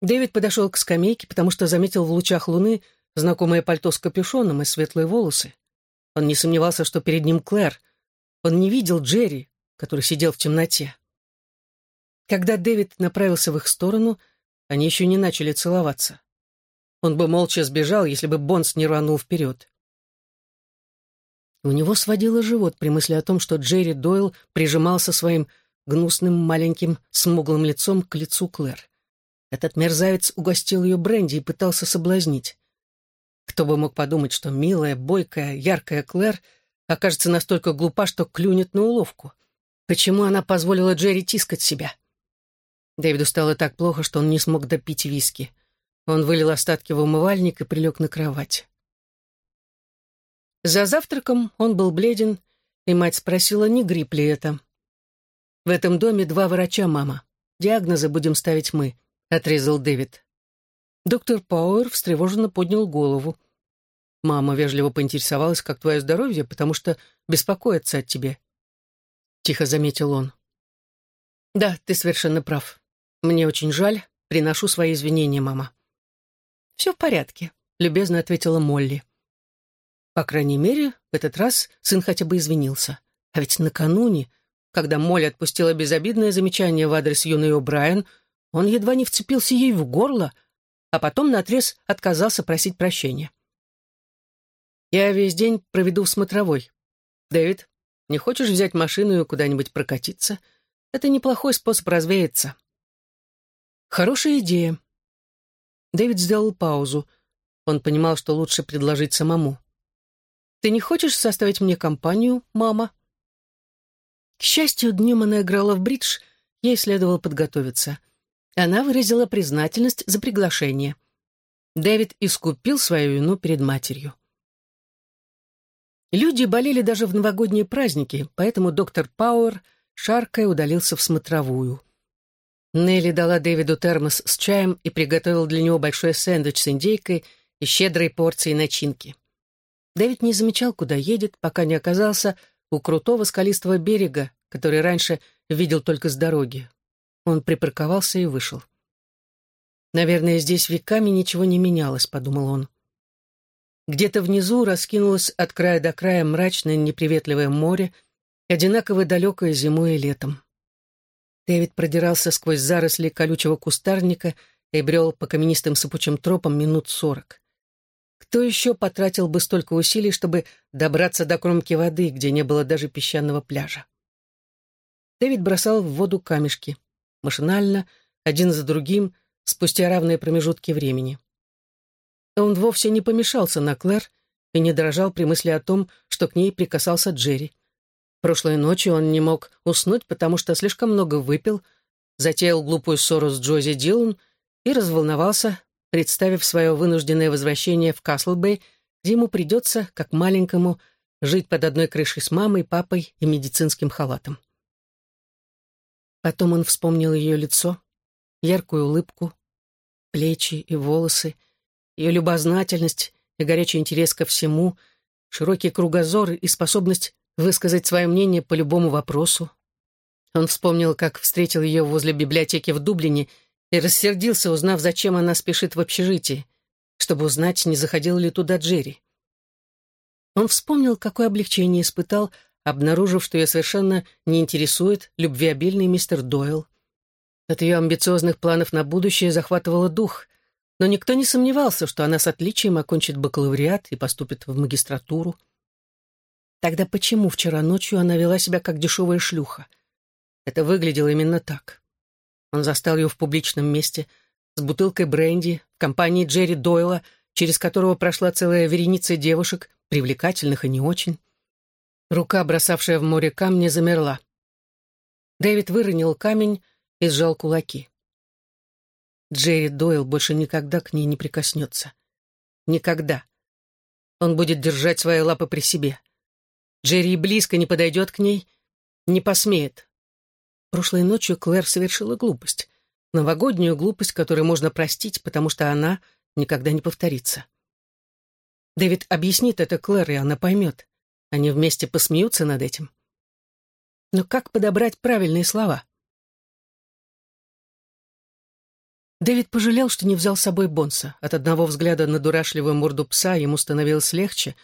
Дэвид подошел к скамейке, потому что заметил в лучах луны знакомое пальто с капюшоном и светлые волосы. Он не сомневался, что перед ним Клэр. Он не видел Джерри, который сидел в темноте. Когда Дэвид направился в их сторону, они еще не начали целоваться. Он бы молча сбежал, если бы Бонс не рванул вперед. У него сводило живот при мысли о том, что Джерри Дойл прижимался своим гнусным маленьким смуглым лицом к лицу Клэр. Этот мерзавец угостил ее бренди и пытался соблазнить. Кто бы мог подумать, что милая, бойкая, яркая Клэр окажется настолько глупа, что клюнет на уловку. Почему она позволила Джерри тискать себя? Дэвиду стало так плохо, что он не смог допить виски. Он вылил остатки в умывальник и прилег на кровать. За завтраком он был бледен, и мать спросила, не грипп ли это. «В этом доме два врача, мама. Диагнозы будем ставить мы», — отрезал Дэвид. Доктор Пауэр встревоженно поднял голову. Мама вежливо поинтересовалась, как твое здоровье, потому что беспокоится о тебе. Тихо заметил он. Да, ты совершенно прав. Мне очень жаль. Приношу свои извинения, мама. Все в порядке, любезно ответила Молли. По крайней мере, в этот раз сын хотя бы извинился. А ведь накануне, когда Молли отпустила безобидное замечание в адрес юной О'Брайен, он едва не вцепился ей в горло, а потом наотрез отказался просить прощения. Я весь день проведу в смотровой. Дэвид, не хочешь взять машину и куда-нибудь прокатиться? Это неплохой способ развеяться. Хорошая идея. Дэвид сделал паузу. Он понимал, что лучше предложить самому. Ты не хочешь составить мне компанию, мама? К счастью, днем она играла в бридж, ей следовало подготовиться. Она выразила признательность за приглашение. Дэвид искупил свою вину перед матерью. Люди болели даже в новогодние праздники, поэтому доктор Пауэр, шаркая, удалился в смотровую. Нелли дала Дэвиду термос с чаем и приготовила для него большой сэндвич с индейкой и щедрой порцией начинки. Дэвид не замечал, куда едет, пока не оказался у крутого скалистого берега, который раньше видел только с дороги. Он припарковался и вышел. «Наверное, здесь веками ничего не менялось», — подумал он. Где-то внизу раскинулось от края до края мрачное неприветливое море, одинаково далекое зимой и летом. Дэвид продирался сквозь заросли колючего кустарника и брел по каменистым сыпучим тропам минут сорок. Кто еще потратил бы столько усилий, чтобы добраться до кромки воды, где не было даже песчаного пляжа? Дэвид бросал в воду камешки. Машинально, один за другим, спустя равные промежутки времени. Он вовсе не помешался на Клэр и не дрожал при мысли о том, что к ней прикасался Джерри. Прошлой ночью он не мог уснуть, потому что слишком много выпил, затеял глупую ссору с Джози Дилан и разволновался, представив свое вынужденное возвращение в Каслбэй, где ему придется, как маленькому, жить под одной крышей с мамой, папой и медицинским халатом. Потом он вспомнил ее лицо, яркую улыбку, плечи и волосы, ее любознательность и горячий интерес ко всему, широкий кругозор и способность высказать свое мнение по любому вопросу. Он вспомнил, как встретил ее возле библиотеки в Дублине и рассердился, узнав, зачем она спешит в общежитие, чтобы узнать, не заходил ли туда Джерри. Он вспомнил, какое облегчение испытал, обнаружив, что ее совершенно не интересует любвеобильный мистер Дойл. От ее амбициозных планов на будущее захватывало дух, но никто не сомневался, что она с отличием окончит бакалавриат и поступит в магистратуру. Тогда почему вчера ночью она вела себя как дешевая шлюха? Это выглядело именно так. Он застал ее в публичном месте, с бутылкой бренди, в компании Джерри Дойла, через которого прошла целая вереница девушек, привлекательных и не очень. Рука, бросавшая в море камни, замерла. Дэвид выронил камень и сжал кулаки. Джерри Дойл больше никогда к ней не прикоснется. Никогда. Он будет держать свои лапы при себе. Джерри близко не подойдет к ней, не посмеет. Прошлой ночью Клэр совершила глупость. Новогоднюю глупость, которую можно простить, потому что она никогда не повторится. Дэвид объяснит это Клэр, и она поймет. Они вместе посмеются над этим. Но как подобрать правильные слова? Дэвид пожалел, что не взял с собой Бонса. От одного взгляда на дурашливую морду пса ему становилось легче,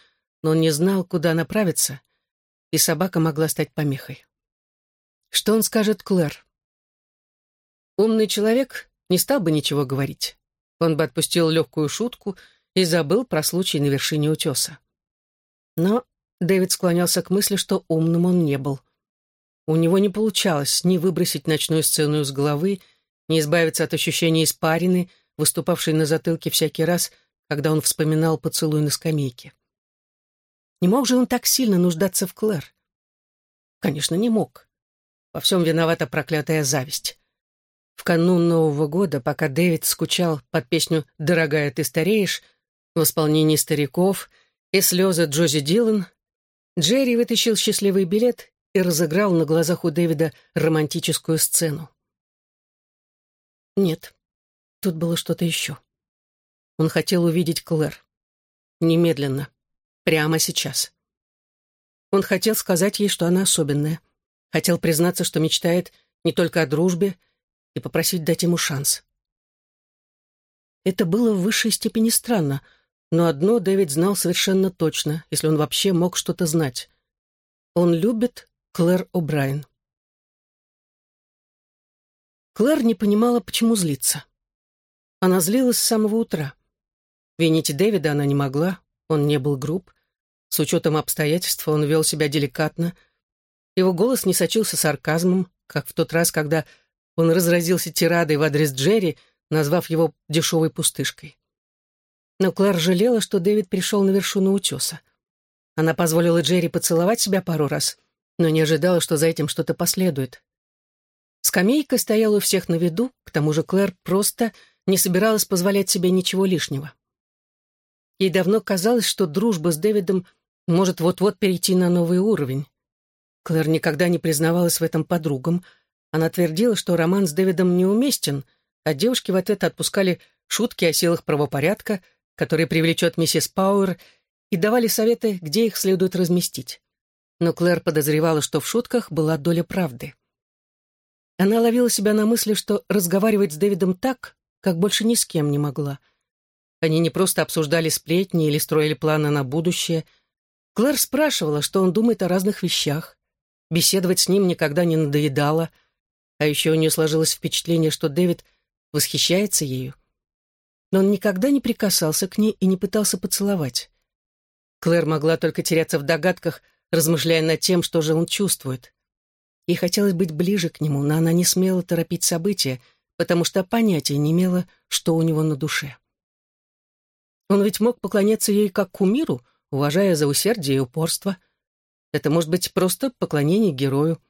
но он не знал, куда направиться, и собака могла стать помехой. Что он скажет Клэр? Умный человек не стал бы ничего говорить. Он бы отпустил легкую шутку и забыл про случай на вершине утеса. Но Дэвид склонялся к мысли, что умным он не был. У него не получалось ни выбросить ночную сцену из головы, не избавиться от ощущения испарины, выступавшей на затылке всякий раз, когда он вспоминал поцелуй на скамейке. Не мог же он так сильно нуждаться в Клэр? Конечно, не мог. Во всем виновата проклятая зависть. В канун Нового года, пока Дэвид скучал под песню «Дорогая, ты стареешь» в исполнении стариков и слезы Джози Дилан, Джерри вытащил счастливый билет и разыграл на глазах у Дэвида романтическую сцену. Нет, тут было что-то еще. Он хотел увидеть Клэр. Немедленно. Прямо сейчас. Он хотел сказать ей, что она особенная. Хотел признаться, что мечтает не только о дружбе, и попросить дать ему шанс. Это было в высшей степени странно, но одно Дэвид знал совершенно точно, если он вообще мог что-то знать. Он любит Клэр О'Брайен. Клэр не понимала, почему злиться. Она злилась с самого утра. Винить Дэвида она не могла, он не был груб. С учетом обстоятельств он вел себя деликатно. Его голос не сочился сарказмом, как в тот раз, когда он разразился тирадой в адрес Джерри, назвав его дешевой пустышкой. Но Клэр жалела, что Дэвид пришел на вершину утеса. Она позволила Джерри поцеловать себя пару раз, но не ожидала, что за этим что-то последует. Скамейка стояла у всех на виду, к тому же Клэр просто не собиралась позволять себе ничего лишнего. Ей давно казалось, что дружба с Дэвидом может вот-вот перейти на новый уровень. Клэр никогда не признавалась в этом подругам. Она твердила, что роман с Дэвидом неуместен, а девушки в ответ отпускали шутки о силах правопорядка, которые привлечет миссис Пауэр, и давали советы, где их следует разместить. Но Клэр подозревала, что в шутках была доля правды. Она ловила себя на мысли, что разговаривать с Дэвидом так, как больше ни с кем не могла — они не просто обсуждали сплетни или строили планы на будущее. Клэр спрашивала, что он думает о разных вещах. Беседовать с ним никогда не надоедало. А еще у нее сложилось впечатление, что Дэвид восхищается ею. Но он никогда не прикасался к ней и не пытался поцеловать. Клэр могла только теряться в догадках, размышляя над тем, что же он чувствует. Ей хотелось быть ближе к нему, но она не смела торопить события, потому что понятия не имела, что у него на душе. Он ведь мог поклоняться ей как кумиру, уважая за усердие и упорство. Это может быть просто поклонение герою.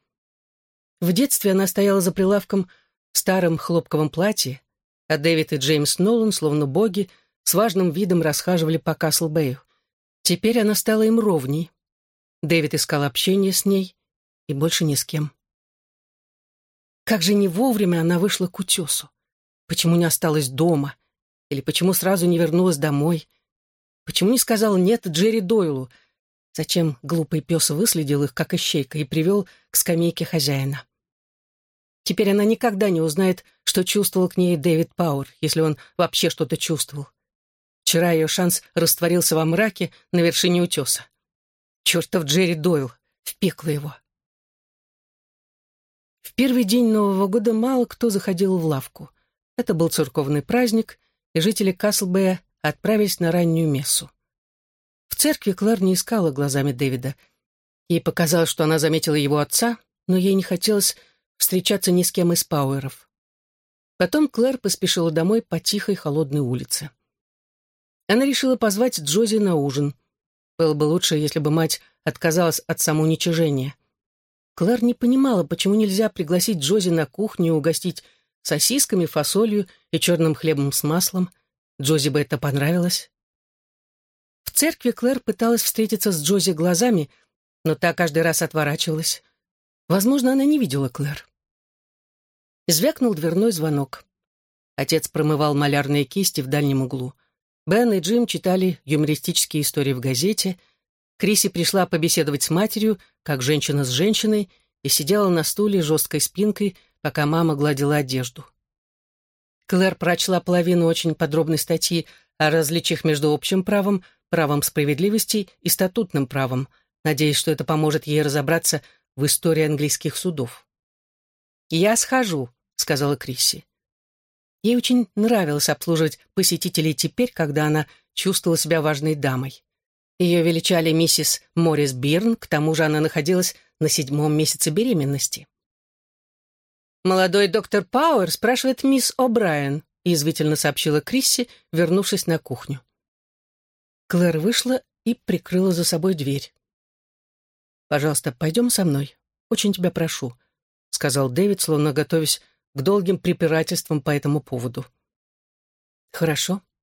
В детстве она стояла за прилавком в старом хлопковом платье, а Дэвид и Джеймс Нолан, словно боги, с важным видом расхаживали по Каслбэю. Теперь она стала им ровней. Дэвид искал общение с ней и больше ни с кем. Как же не вовремя она вышла к утесу? Почему не осталась дома? Или почему сразу не вернулась домой? Почему не сказал «нет» Джерри Дойлу? Зачем глупый пес выследил их, как ищейка, и привел к скамейке хозяина? Теперь она никогда не узнает, что чувствовал к ней Дэвид Пауэр, если он вообще что-то чувствовал. Вчера ее шанс растворился во мраке на вершине утеса. Чертов Джерри Дойл, впекла его. В первый день Нового года мало кто заходил в лавку. Это был церковный праздник, и жители Каслбэя отправились на раннюю мессу. В церкви Клэр не искала глазами Дэвида. Ей показалось, что она заметила его отца, но ей не хотелось встречаться ни с кем из Пауэров. Потом Клэр поспешила домой по тихой холодной улице. Она решила позвать Джози на ужин. Было бы лучше, если бы мать отказалась от самоуничижения. Клэр не понимала, почему нельзя пригласить Джози на кухню и угостить сосисками, фасолью и черным хлебом с маслом. Джози бы это понравилось. В церкви Клэр пыталась встретиться с Джози глазами, но та каждый раз отворачивалась. Возможно, она не видела Клэр. Звякнул дверной звонок. Отец промывал малярные кисти в дальнем углу. Бен и Джим читали юмористические истории в газете. Криси пришла побеседовать с матерью, как женщина с женщиной, и сидела на стуле жесткой спинкой, пока мама гладила одежду. Клэр прочла половину очень подробной статьи о различиях между общим правом, правом справедливости и статутным правом, надеясь, что это поможет ей разобраться в истории английских судов. «Я схожу», — сказала Крисси. Ей очень нравилось обслуживать посетителей теперь, когда она чувствовала себя важной дамой. Ее величали миссис Моррис Бирн, к тому же она находилась на седьмом месяце беременности. «Молодой доктор Пауэр спрашивает мисс О'Брайен», язвительно сообщила Крисси, вернувшись на кухню. Клэр вышла и прикрыла за собой дверь. «Пожалуйста, пойдем со мной. Очень тебя прошу», — сказал Дэвид, словно готовясь к долгим препирательствам по этому поводу. «Хорошо», —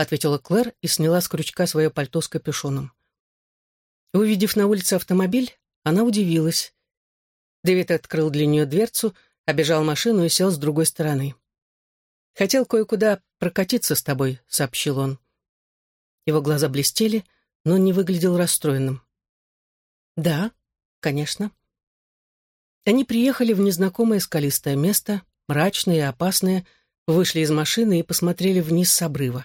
ответила Клэр и сняла с крючка свое пальто с капюшоном. Увидев на улице автомобиль, она удивилась. Дэвид открыл для нее дверцу, обежал машину и сел с другой стороны. «Хотел кое-куда прокатиться с тобой», — сообщил он. Его глаза блестели, но он не выглядел расстроенным. «Да, конечно». Они приехали в незнакомое скалистое место, мрачное и опасное, вышли из машины и посмотрели вниз с обрыва.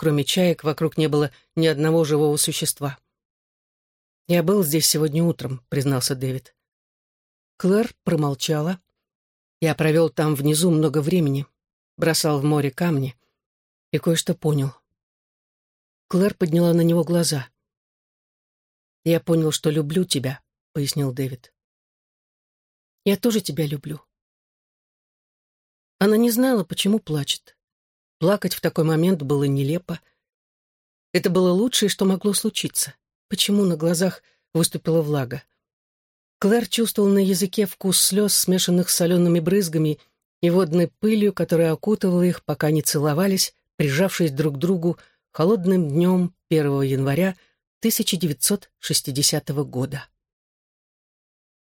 Кроме чаек вокруг не было ни одного живого существа. «Я был здесь сегодня утром», — признался Дэвид. Клэр промолчала. «Я провел там внизу много времени, бросал в море камни и кое-что понял». Клэр подняла на него глаза. «Я понял, что люблю тебя», — пояснил Дэвид. «Я тоже тебя люблю». Она не знала, почему плачет. Плакать в такой момент было нелепо. Это было лучшее, что могло случиться. Почему на глазах выступила влага? Клэр чувствовал на языке вкус слез, смешанных с солеными брызгами и водной пылью, которая окутывала их, пока они целовались, прижавшись друг к другу холодным днем 1 января 1960 года.